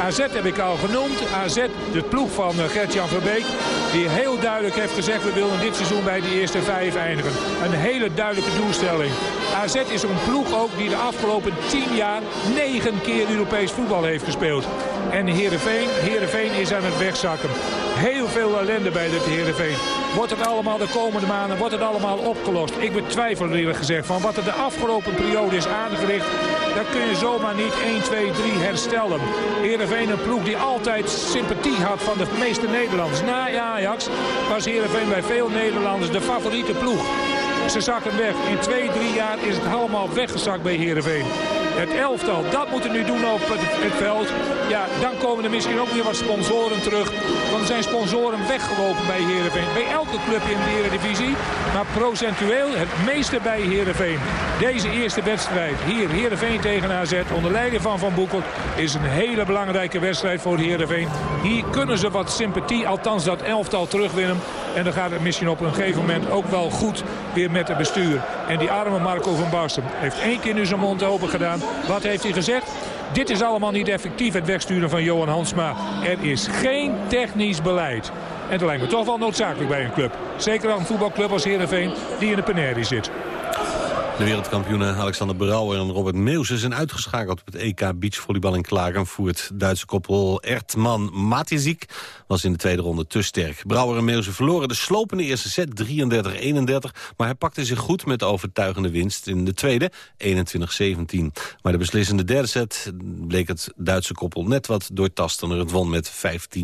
AZ heb ik al genoemd. AZ, de ploeg van eh, Gert-Jan Verbeek. Die heel duidelijk heeft gezegd, we willen dit seizoen bij de eerste vijf eindigen. Een hele duidelijke doelstelling. AZ is een ploeg ook die de afgelopen tien jaar negen keer Europees voetbal heeft gespeeld. En Heerenveen, Heerenveen is aan het wegzakken. Heel veel ellende bij dit Heerenveen. Wordt het allemaal de komende maanden, wordt het allemaal opgelost? Ik betwijfel eerlijk gezegd van wat er de afgelopen periode is aangericht. Dat kun je zomaar niet 1, 2, 3 herstellen. Heerenveen een ploeg die altijd sympathie had van de meeste Nederlanders. Na Ajax was Heerenveen bij veel Nederlanders de favoriete ploeg. Ze zakken weg. In twee, drie jaar is het allemaal weggezakt bij Heerenveen. Het elftal, dat moeten nu doen op het, het, veld. Ja, dan komen er misschien ook weer wat sponsoren terug. Want er zijn sponsoren weggelopen bij Heerenveen. Bij elke club in de Eredivisie. Maar procentueel het meeste bij Heerenveen. Deze eerste wedstrijd, hier Heerenveen tegen AZ, onder leiding van Van Boekel, is een hele belangrijke wedstrijd voor Heerenveen. Hier kunnen ze wat sympathie, althans dat elftal terugwinnen. En dan gaat het misschien op een gegeven moment ook wel goed weer met het bestuur. En die arme Marco van Basten heeft één keer nu zijn mond open gedaan. Wat heeft hij gezegd? Dit is allemaal niet effectief, het wegsturen van Johan Hansma. Er is geen technisch beleid. En dat lijkt me toch wel noodzakelijk bij een club. Zeker een voetbalclub als Heerenveen die in de Penarie zit. De wereldkampioenen Alexander Brouwer en Robert Meeuwse zijn uitgeschakeld op het EK beachvolleybal in Klagenvoort. Duitse koppel Ertman Matizik was in de tweede ronde te sterk. Brouwer en Meeuwse verloren de slopende eerste set 33-31, maar hij pakte zich goed met overtuigende winst in de tweede 21-17. Maar de beslissende derde set bleek het Duitse koppel net wat doortastender. Het won met 15-11.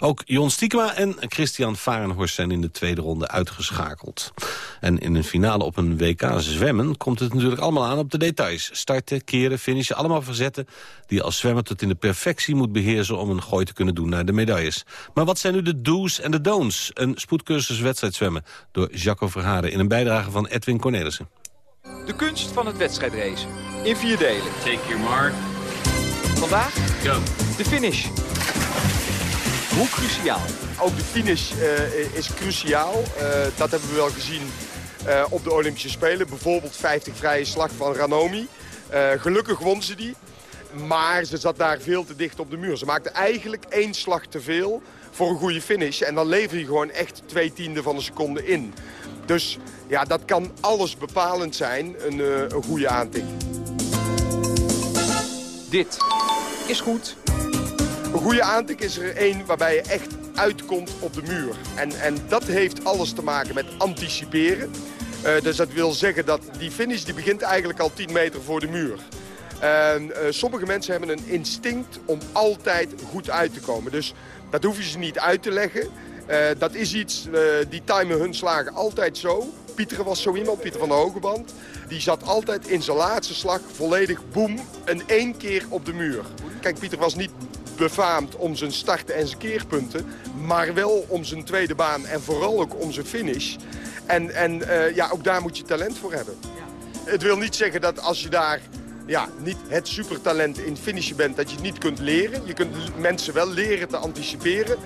Ook Jon Stiekema en Christian Varenhorst zijn in de tweede ronde uitgeschakeld. En in een finale op een WK zwemmen komt het natuurlijk allemaal aan op de details. Starten, keren, finishen, allemaal verzetten die als zwemmer tot in de perfectie moet beheersen om een gooi te kunnen doen naar de medailles. Maar wat zijn nu de do's en de don'ts? Een spoedcursus wedstrijdzwemmen door Jacco Verharen in een bijdrage van Edwin Cornelissen. De kunst van het wedstrijdracen. In vier delen. Take your mark. Vandaag Go. de finish. Hoe cruciaal? Ook de finish eh, is cruciaal. Eh, dat hebben we wel gezien eh, op de Olympische Spelen. Bijvoorbeeld 50 vrije slag van Ranomi. Eh, gelukkig won ze die. Maar ze zat daar veel te dicht op de muur. Ze maakte eigenlijk één slag te veel voor een goede finish. En dan lever je gewoon echt twee tiende van een seconde in. Dus ja, dat kan alles bepalend zijn, een, eh, een goede aantik. Dit is goed. Een goede aantik is er één waarbij je echt uitkomt op de muur. En, en dat heeft alles te maken met anticiperen. Eh, dus dat wil zeggen dat die finish die begint eigenlijk al 10 meter voor de muur. Eh, sommige mensen hebben een instinct om altijd goed uit te komen. Dus dat hoef je ze niet uit te leggen. Eh, dat is iets, die timen hun slagen altijd zo. Pieter was zo iemand, Pieter van de Hogeband. Die zat altijd in zijn laatste slag volledig boem en één keer op de muur. Kijk, Pieter was niet befaamd om zijn starten en zijn keerpunten. Maar wel om zijn tweede baan en vooral ook om zijn finish. En, en eh, ja, ook daar moet je talent voor hebben. Het wil niet zeggen dat als je daar ja, niet het supertalent in finishen bent, dat je het niet kunt leren. Je kunt mensen wel leren te anticiperen.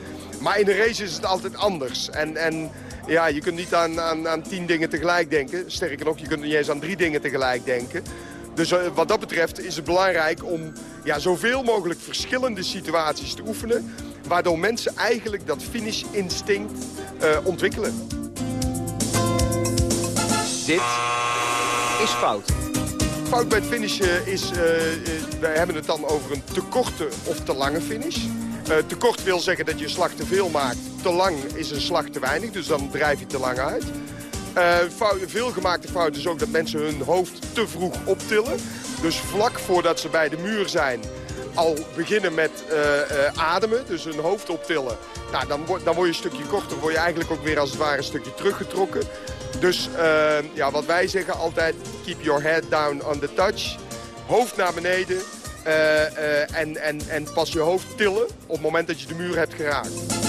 Maar in een race is het altijd anders. En, en ja, je kunt niet aan, aan, aan tien dingen tegelijk denken. Sterker nog, je kunt niet eens aan drie dingen tegelijk denken. Dus eh, wat dat betreft is het belangrijk om ja, zoveel mogelijk verschillende situaties te oefenen. Waardoor mensen eigenlijk dat finish-instinct eh, ontwikkelen. Dit is fout. Fout bij het finishen is, eh, wij hebben het dan over een te korte of te lange finish. Te kort wil zeggen dat je een slag te veel maakt. Te lang is een slag te weinig, dus dan drijf je te lang uit. Eh fout, veel gemaakte fout is ook dat mensen hun hoofd te vroeg optillen. Dus vlak voordat ze bij de muur zijn al beginnen met eh, eh, ademen, dus hun hoofd optillen. Nou, dan, word- dan word je een stukje korter, word je eigenlijk ook weer als het ware een stukje teruggetrokken. Dus ja, wat wij zeggen altijd, keep your head down on the touch. Hoofd naar beneden en, en, en pas je hoofd tillen op het moment dat je de muur hebt geraakt.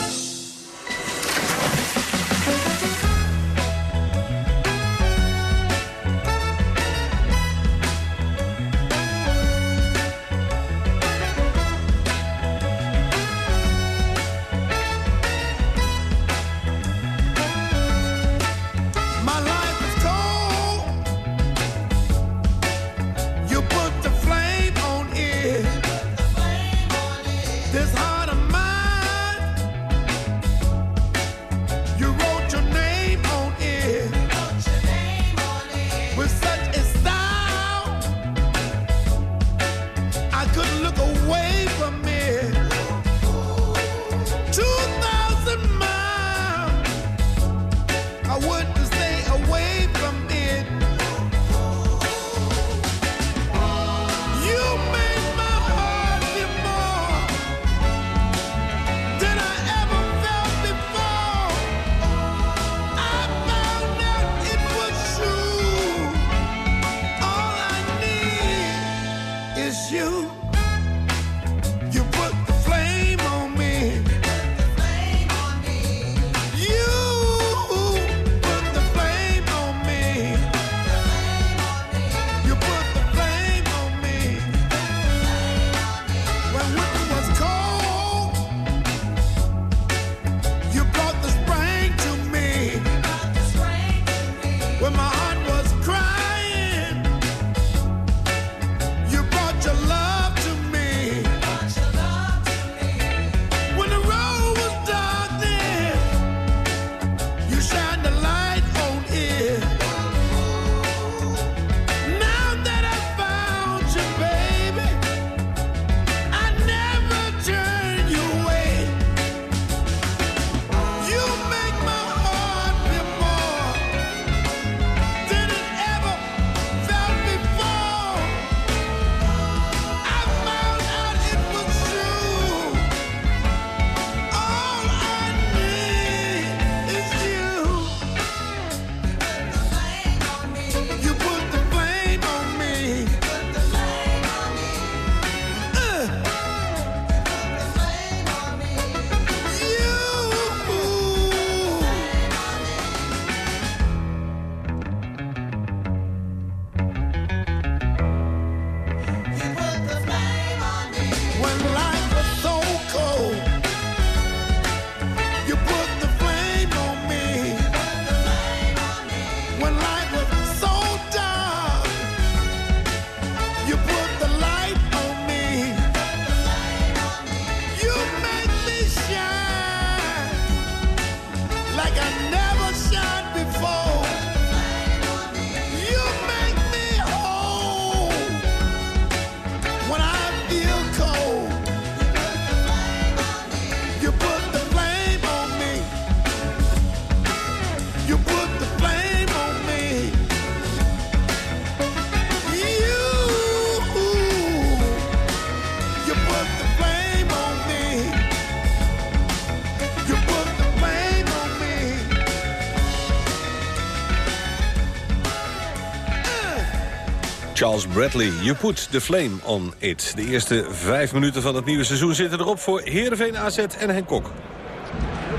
Charles Bradley, You Put the Flame on It. De eerste vijf minuten van het nieuwe seizoen zitten erop voor Heerenveen, AZ en Henk Kok.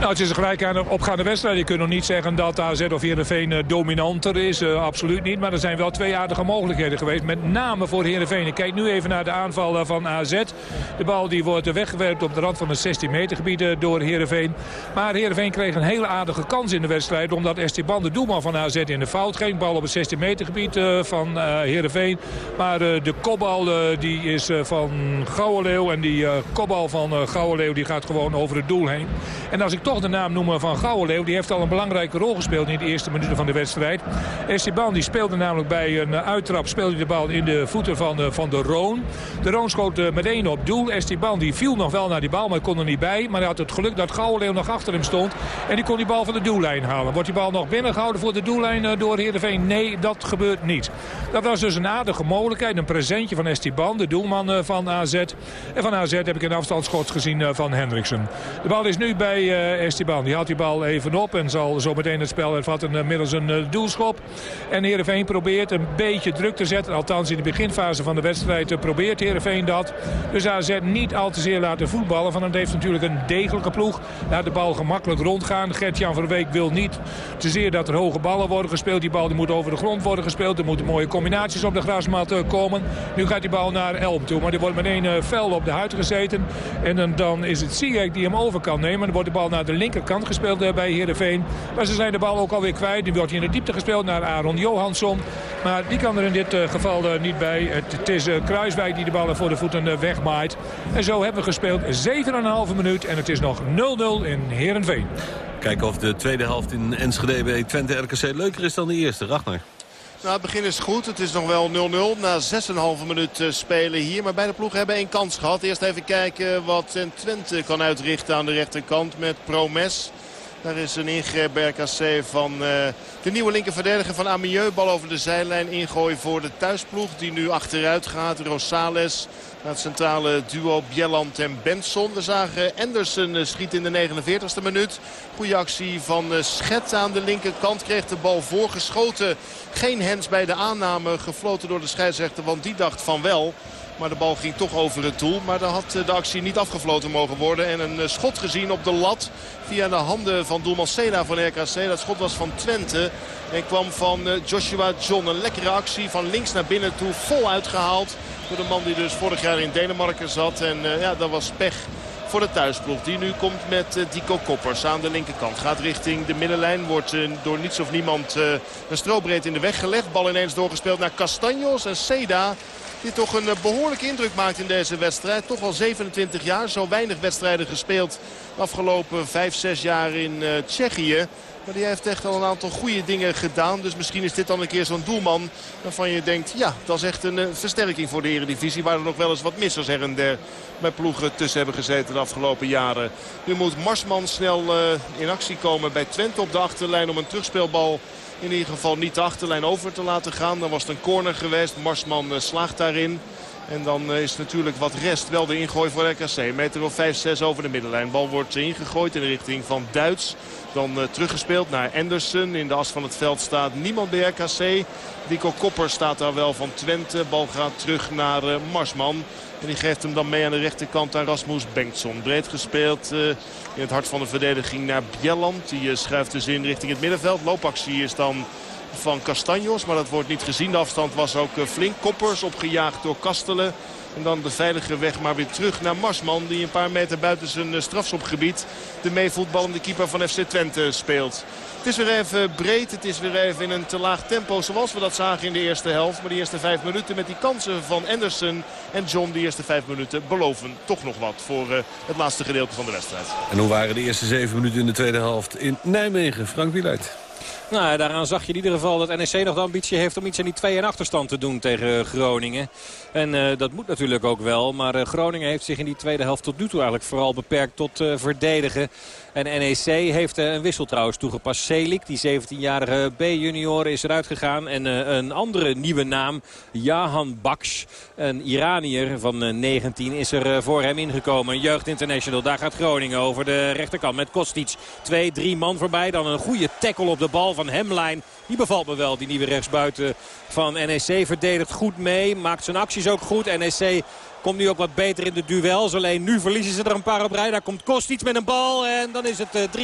Nou, het is een gelijk aan opgaande wedstrijd. Je kunt nog niet zeggen dat AZ of Heerenveen eh, dominanter is. Eh, absoluut niet. Maar er zijn wel twee aardige mogelijkheden geweest. Met name voor Heerenveen. Ik kijk nu even naar de aanval eh, van AZ. De bal die wordt weggewerkt op de rand van het 16 meter gebied door Heerenveen. Maar Heerenveen kreeg een hele aardige kans in de wedstrijd. Omdat Esteban, de doelman van AZ, in de fout ging. Bal op het 16 meter gebied van Heerenveen. Maar de kopbal die is van Gouwenleeuw. En die kopbal van Gouwenleeuw die gaat gewoon over het doel heen. En als ik toch de naam noem van Gouwenleeuw. Die heeft al een belangrijke rol gespeeld in de eerste minuten van de wedstrijd. Esteban die speelde namelijk bij een uittrap. Speelde de bal in de voeten van, eh, van de Roon. De Roon schoot eh, meteen op doel. Esteban die viel nog wel naar die bal. Maar kon er niet bij. Maar hij had het geluk dat Gouwenleeuw nog achter hem stond. En die kon die bal van de doellijn halen. Wordt die bal nog binnengehouden voor de doellijn eh, door Heerenveen? Nee, dat gebeurt niet. Dat was dus een aardige mogelijkheid. Een presentje van Esteban, de doelman van AZ. En van AZ heb ik een afstandsschot gezien van Hendriksen. De bal is nu bij Esteban. Die haalt die bal even op en zal zo meteen het spel hervatten eh, middels een eh, doelschop. En Heerenveen probeert een beetje druk te zetten. Althans in de beginfase van de wedstrijd eh, probeert Heerenveen dat. Dus AZ niet al te zeer laten voetballen. Van het heeft natuurlijk een degelijke ploeg. Laat de bal gemakkelijk rondgaan. Gert-Jan van der Week wil niet te zeer dat er hoge ballen worden gespeeld. Die bal moet over de grond worden gespeeld. Er moeten mooie combinaties op de grasmat komen. Nu gaat die bal naar Elm toe. Maar die wordt meteen fel op de huid gezeten. En dan, is het Sierek die hem over kan nemen. Dan wordt de bal naar de linkerkant gespeeld eh, bij Heerenveen. Maar ze zijn de bal ook alweer kwijt. Nu wordt hij in de diepte gespeeld naar Aaron Johansson. Maar die kan er in dit eh, geval eh, niet bij. Het, is Kruiswijk die de ballen voor de voeten wegmaait. En zo hebben we gespeeld 7,5 minuut. En het is nog 0-0 in Heerenveen. Kijken of de tweede helft in Enschede bij Twente RKC leuker is dan de eerste. Ragnar. Nou, het begin is goed. Het is nog wel 0-0 na 6,5 minuut eh, spelen hier. Maar beide ploegen hebben één kans gehad. Eerst even kijken wat Twente kan uitrichten aan de rechterkant met Promes. Daar is een ingreep bij van eh, de nieuwe linkerverdediger van Amieux. Bal over de zijlijn ingooien voor de thuisploeg die nu achteruit gaat. Rosales het centrale duo Bjelland en Benson. We zagen Anderson eh, schieten in de 49ste minuut. Goede actie van eh, Schet aan de linkerkant. Kreeg de bal voorgeschoten. Geen hens bij de aanname. Gefloten door de scheidsrechter, want die dacht van wel. Maar de bal ging toch over het doel. Maar dan had eh, de actie niet afgefloten mogen worden. En een eh, schot gezien op de lat via de handen van doelman Sena van RKC. Dat schot was van Twente. En kwam van eh, Joshua John. Een lekkere actie van links naar binnen toe. Vol uitgehaald. Door de man die dus vorig jaar in Denemarken zat. En ja, dat was pech voor de thuisploeg. Die nu komt met Dico Koppers aan de linkerkant. Gaat richting de middenlijn. Wordt door niets of niemand een strobreed in de weg gelegd. Bal ineens doorgespeeld naar Castanjos. En Seda die toch een behoorlijke indruk maakt in deze wedstrijd. Toch al 27 jaar. Zo weinig wedstrijden gespeeld. Afgelopen 5, 6 jaar in Tsjechië. Maar die heeft echt al een aantal goede dingen gedaan. Dus misschien is dit dan een keer zo'n doelman waarvan je denkt... ja, dat is echt een uh, versterking voor de Eredivisie. Waar er nog wel eens wat missers her en der bij ploegen tussen hebben gezeten de afgelopen jaren. Nu moet Marsman snel in actie komen bij Twente op de achterlijn om een terugspeelbal... In ieder geval niet de achterlijn over te laten gaan. Dan was het een corner geweest. Marsman uh, slaagt daarin. En dan is natuurlijk wat rest wel de ingooi voor RKC. Meter of 5-6 over de middenlijn. Bal wordt ingegooid in de richting van Duits. Dan uh, teruggespeeld naar Anderson. In de as van het veld staat niemand bij RKC. Dico Kopper staat daar wel van Twente. Bal gaat terug naar uh, Marsman. En die geeft hem dan mee aan de rechterkant aan Rasmus Bengtson. Breed gespeeld uh, in het hart van de verdediging naar Bjelland. Die schuift dus in richting het middenveld. Loopactie is dan van Castanjos. Maar dat wordt niet gezien. De afstand was ook flink. Koppers opgejaagd door Kastelen. En dan de veilige weg maar weer terug naar Marsman. Die een paar meter buiten zijn strafschopgebied de meevoetballende keeper van FC Twente speelt. Het is weer even breed. Het is weer even in een te laag tempo zoals we dat zagen in de eerste helft. Maar die eerste vijf minuten met die kansen van Anderson en John. Die eerste vijf minuten beloven toch nog wat voor uh, het laatste gedeelte van de wedstrijd. En hoe waren de eerste zeven minuten in de tweede helft in Nijmegen? Frank Wieluid. Nou, daaraan zag je in ieder geval dat NEC nog de ambitie heeft om iets aan die 2 en achterstand te doen tegen Groningen. En uh, dat moet natuurlijk ook wel. Maar uh, Groningen heeft zich in die tweede helft tot nu toe eigenlijk vooral beperkt tot verdedigen. En NEC heeft een wissel trouwens toegepast. Selik, die 17-jarige B-junior, is eruit gegaan. En een andere nieuwe naam, Jahan Baks, een Iranier van 19, is er voor hem ingekomen. Jeugd international. Daar gaat Groningen over de rechterkant met Kostic. Twee, drie man voorbij. Dan een goede tackle op de bal van Hemlijn. Die bevalt me wel, die nieuwe rechtsbuiten van NEC. Verdedigt goed mee, maakt zijn acties ook goed. NEC komt nu ook wat beter in de duels. Alleen nu verliezen ze er een paar op rij. Daar komt Kostic met een bal en dan is het 3-1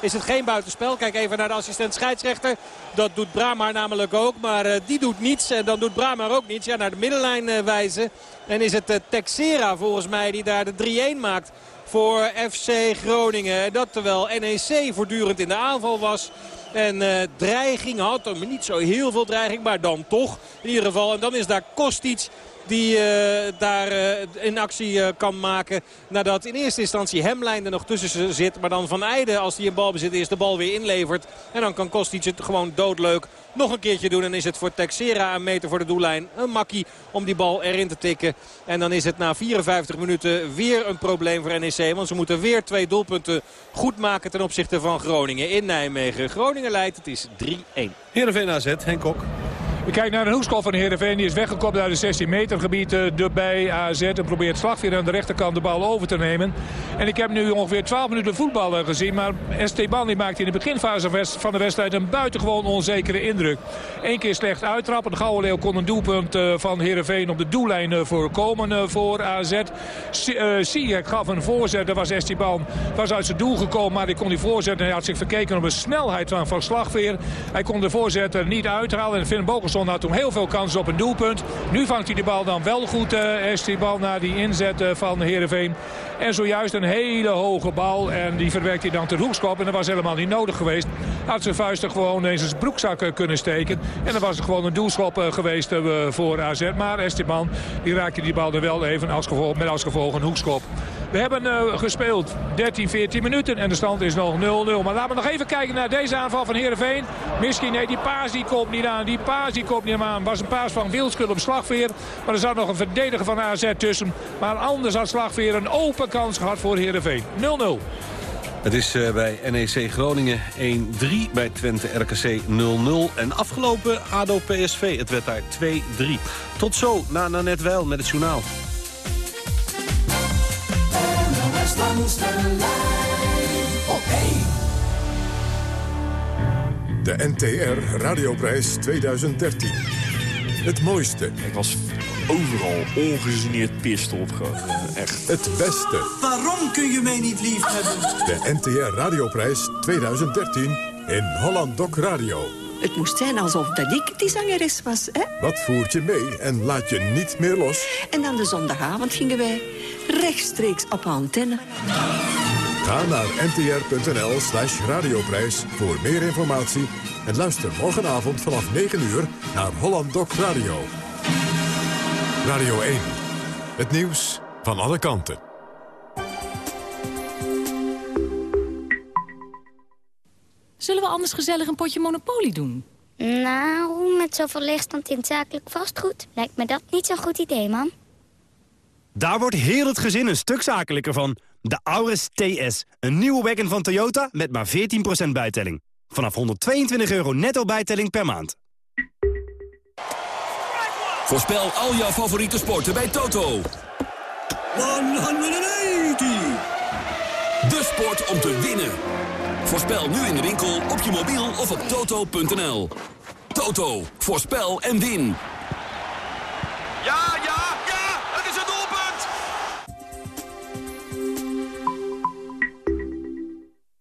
is het geen buitenspel. Kijk even naar de assistent scheidsrechter. Dat doet Bramar namelijk ook. Maar uh, die doet niets. En dan doet Bramar ook niets. Ja, naar de middenlijn uh, wijzen. En is het Texera volgens mij die daar de 3-1 maakt voor FC Groningen. Dat terwijl NEC voortdurend in de aanval was. En dreiging had, niet zo heel veel dreiging, maar dan toch in ieder geval. En dan is daar Kostic die uh, daar uh, in actie uh, kan maken. Nadat in eerste instantie Hemlijn er nog tussen zit. Maar dan Van Eijden, als hij een balbezit is, de bal weer inlevert. En dan kan Kostic het gewoon doodleuk nog een keertje doen. En is het voor Texera een meter voor de doellijn. Een makkie om die bal erin te tikken. En dan is het na 54 minuten weer een probleem voor NEC. Want ze moeten weer twee doelpunten goed maken ten opzichte van Groningen in Nijmegen. Groningen leidt, het is 3-1. Heerenveen AZ, Henk Kok. We kijken naar een hoekschop van Heerenveen. Die is weggekopt uit het 16 meter gebied uh, bij AZ. En probeert Slagveer aan de rechterkant de bal over te nemen. En ik heb nu ongeveer 12 minuten voetballen gezien. Maar Esteban die maakte in de beginfase van de wedstrijd een buitengewoon onzekere indruk. Eén keer slecht uittrappen. De Gouden Leeuw kon een doelpunt uh, van Heerenveen op de doellijn voorkomen voor AZ. Sijek gaf een voorzet. Dat was Esteban. Was uit zijn doel gekomen. Maar die kon die voorzet. En hij had zich verkeken op de snelheid van, van Slagveer. Hij kon de voorzet niet uithalen. En Finn Had toen heel veel kansen op een doelpunt. Nu vangt hij de bal dan wel goed, uh, Esteban, na die inzet uh, van Heerenveen. En zojuist een hele hoge bal. En die verwerkt hij dan ter hoekskop. En dat was helemaal niet nodig geweest. Had zijn vuisten gewoon in zijn broekzak kunnen steken. En dan was het gewoon een doelschop geweest voor AZ. Maar Esteban die raakte die bal er wel even als gevolg, met als gevolg een hoekskop. We hebben gespeeld 13, 14 minuten en de stand is nog 0-0. Maar laten we nog even kijken naar deze aanval van Heerenveen. Misschien, nee, die paas die komt niet aan. Die paas die komt niet aan. was een paas van Wildskul op Slagveer. Maar er zat nog een verdediger van AZ tussen. Maar anders had Slagveer een open kans gehad voor Heerenveen. 0-0. Het is eh, bij NEC Groningen 1-3, bij Twente RKC 0-0. En afgelopen ADO PSV, het werd daar 2-3. Tot zo, na Nanette Wel met het journaal. De NTR Radioprijs 2013. Het mooiste. Ik was overal ongegeneerd pist op. eh, Echt. Het beste. Waarom kun je mij niet lief hebben? De NTR Radioprijs 2013 in Holland Doc Radio. Het moest zijn alsof dat ik die zangeres was, hè? Wat voert je mee en laat je niet meer los? En dan de zondagavond gingen wij rechtstreeks op antenne. Ga naar ntr.nl slash radioprijs voor meer informatie... en luister morgenavond vanaf 9 uur naar Holland Doc Radio. Radio 1. Het nieuws van alle kanten. Zullen we anders gezellig een potje Monopoly doen? Nou, met zoveel leegstand in het zakelijk vastgoed... lijkt me dat niet zo'n goed idee, man. Daar wordt heel het gezin een stuk zakelijker van. De Auris TS, een nieuwe wagon van Toyota met maar 14% bijtelling. Vanaf 122 euro netto bijtelling per maand. Voorspel al jouw favoriete sporten bij Toto. 180! De sport om te winnen. Voorspel nu in de winkel, op je mobiel of op toto.nl. Toto, voorspel en win. Ja, ja, ja!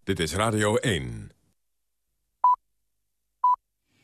Dit is Radio 1.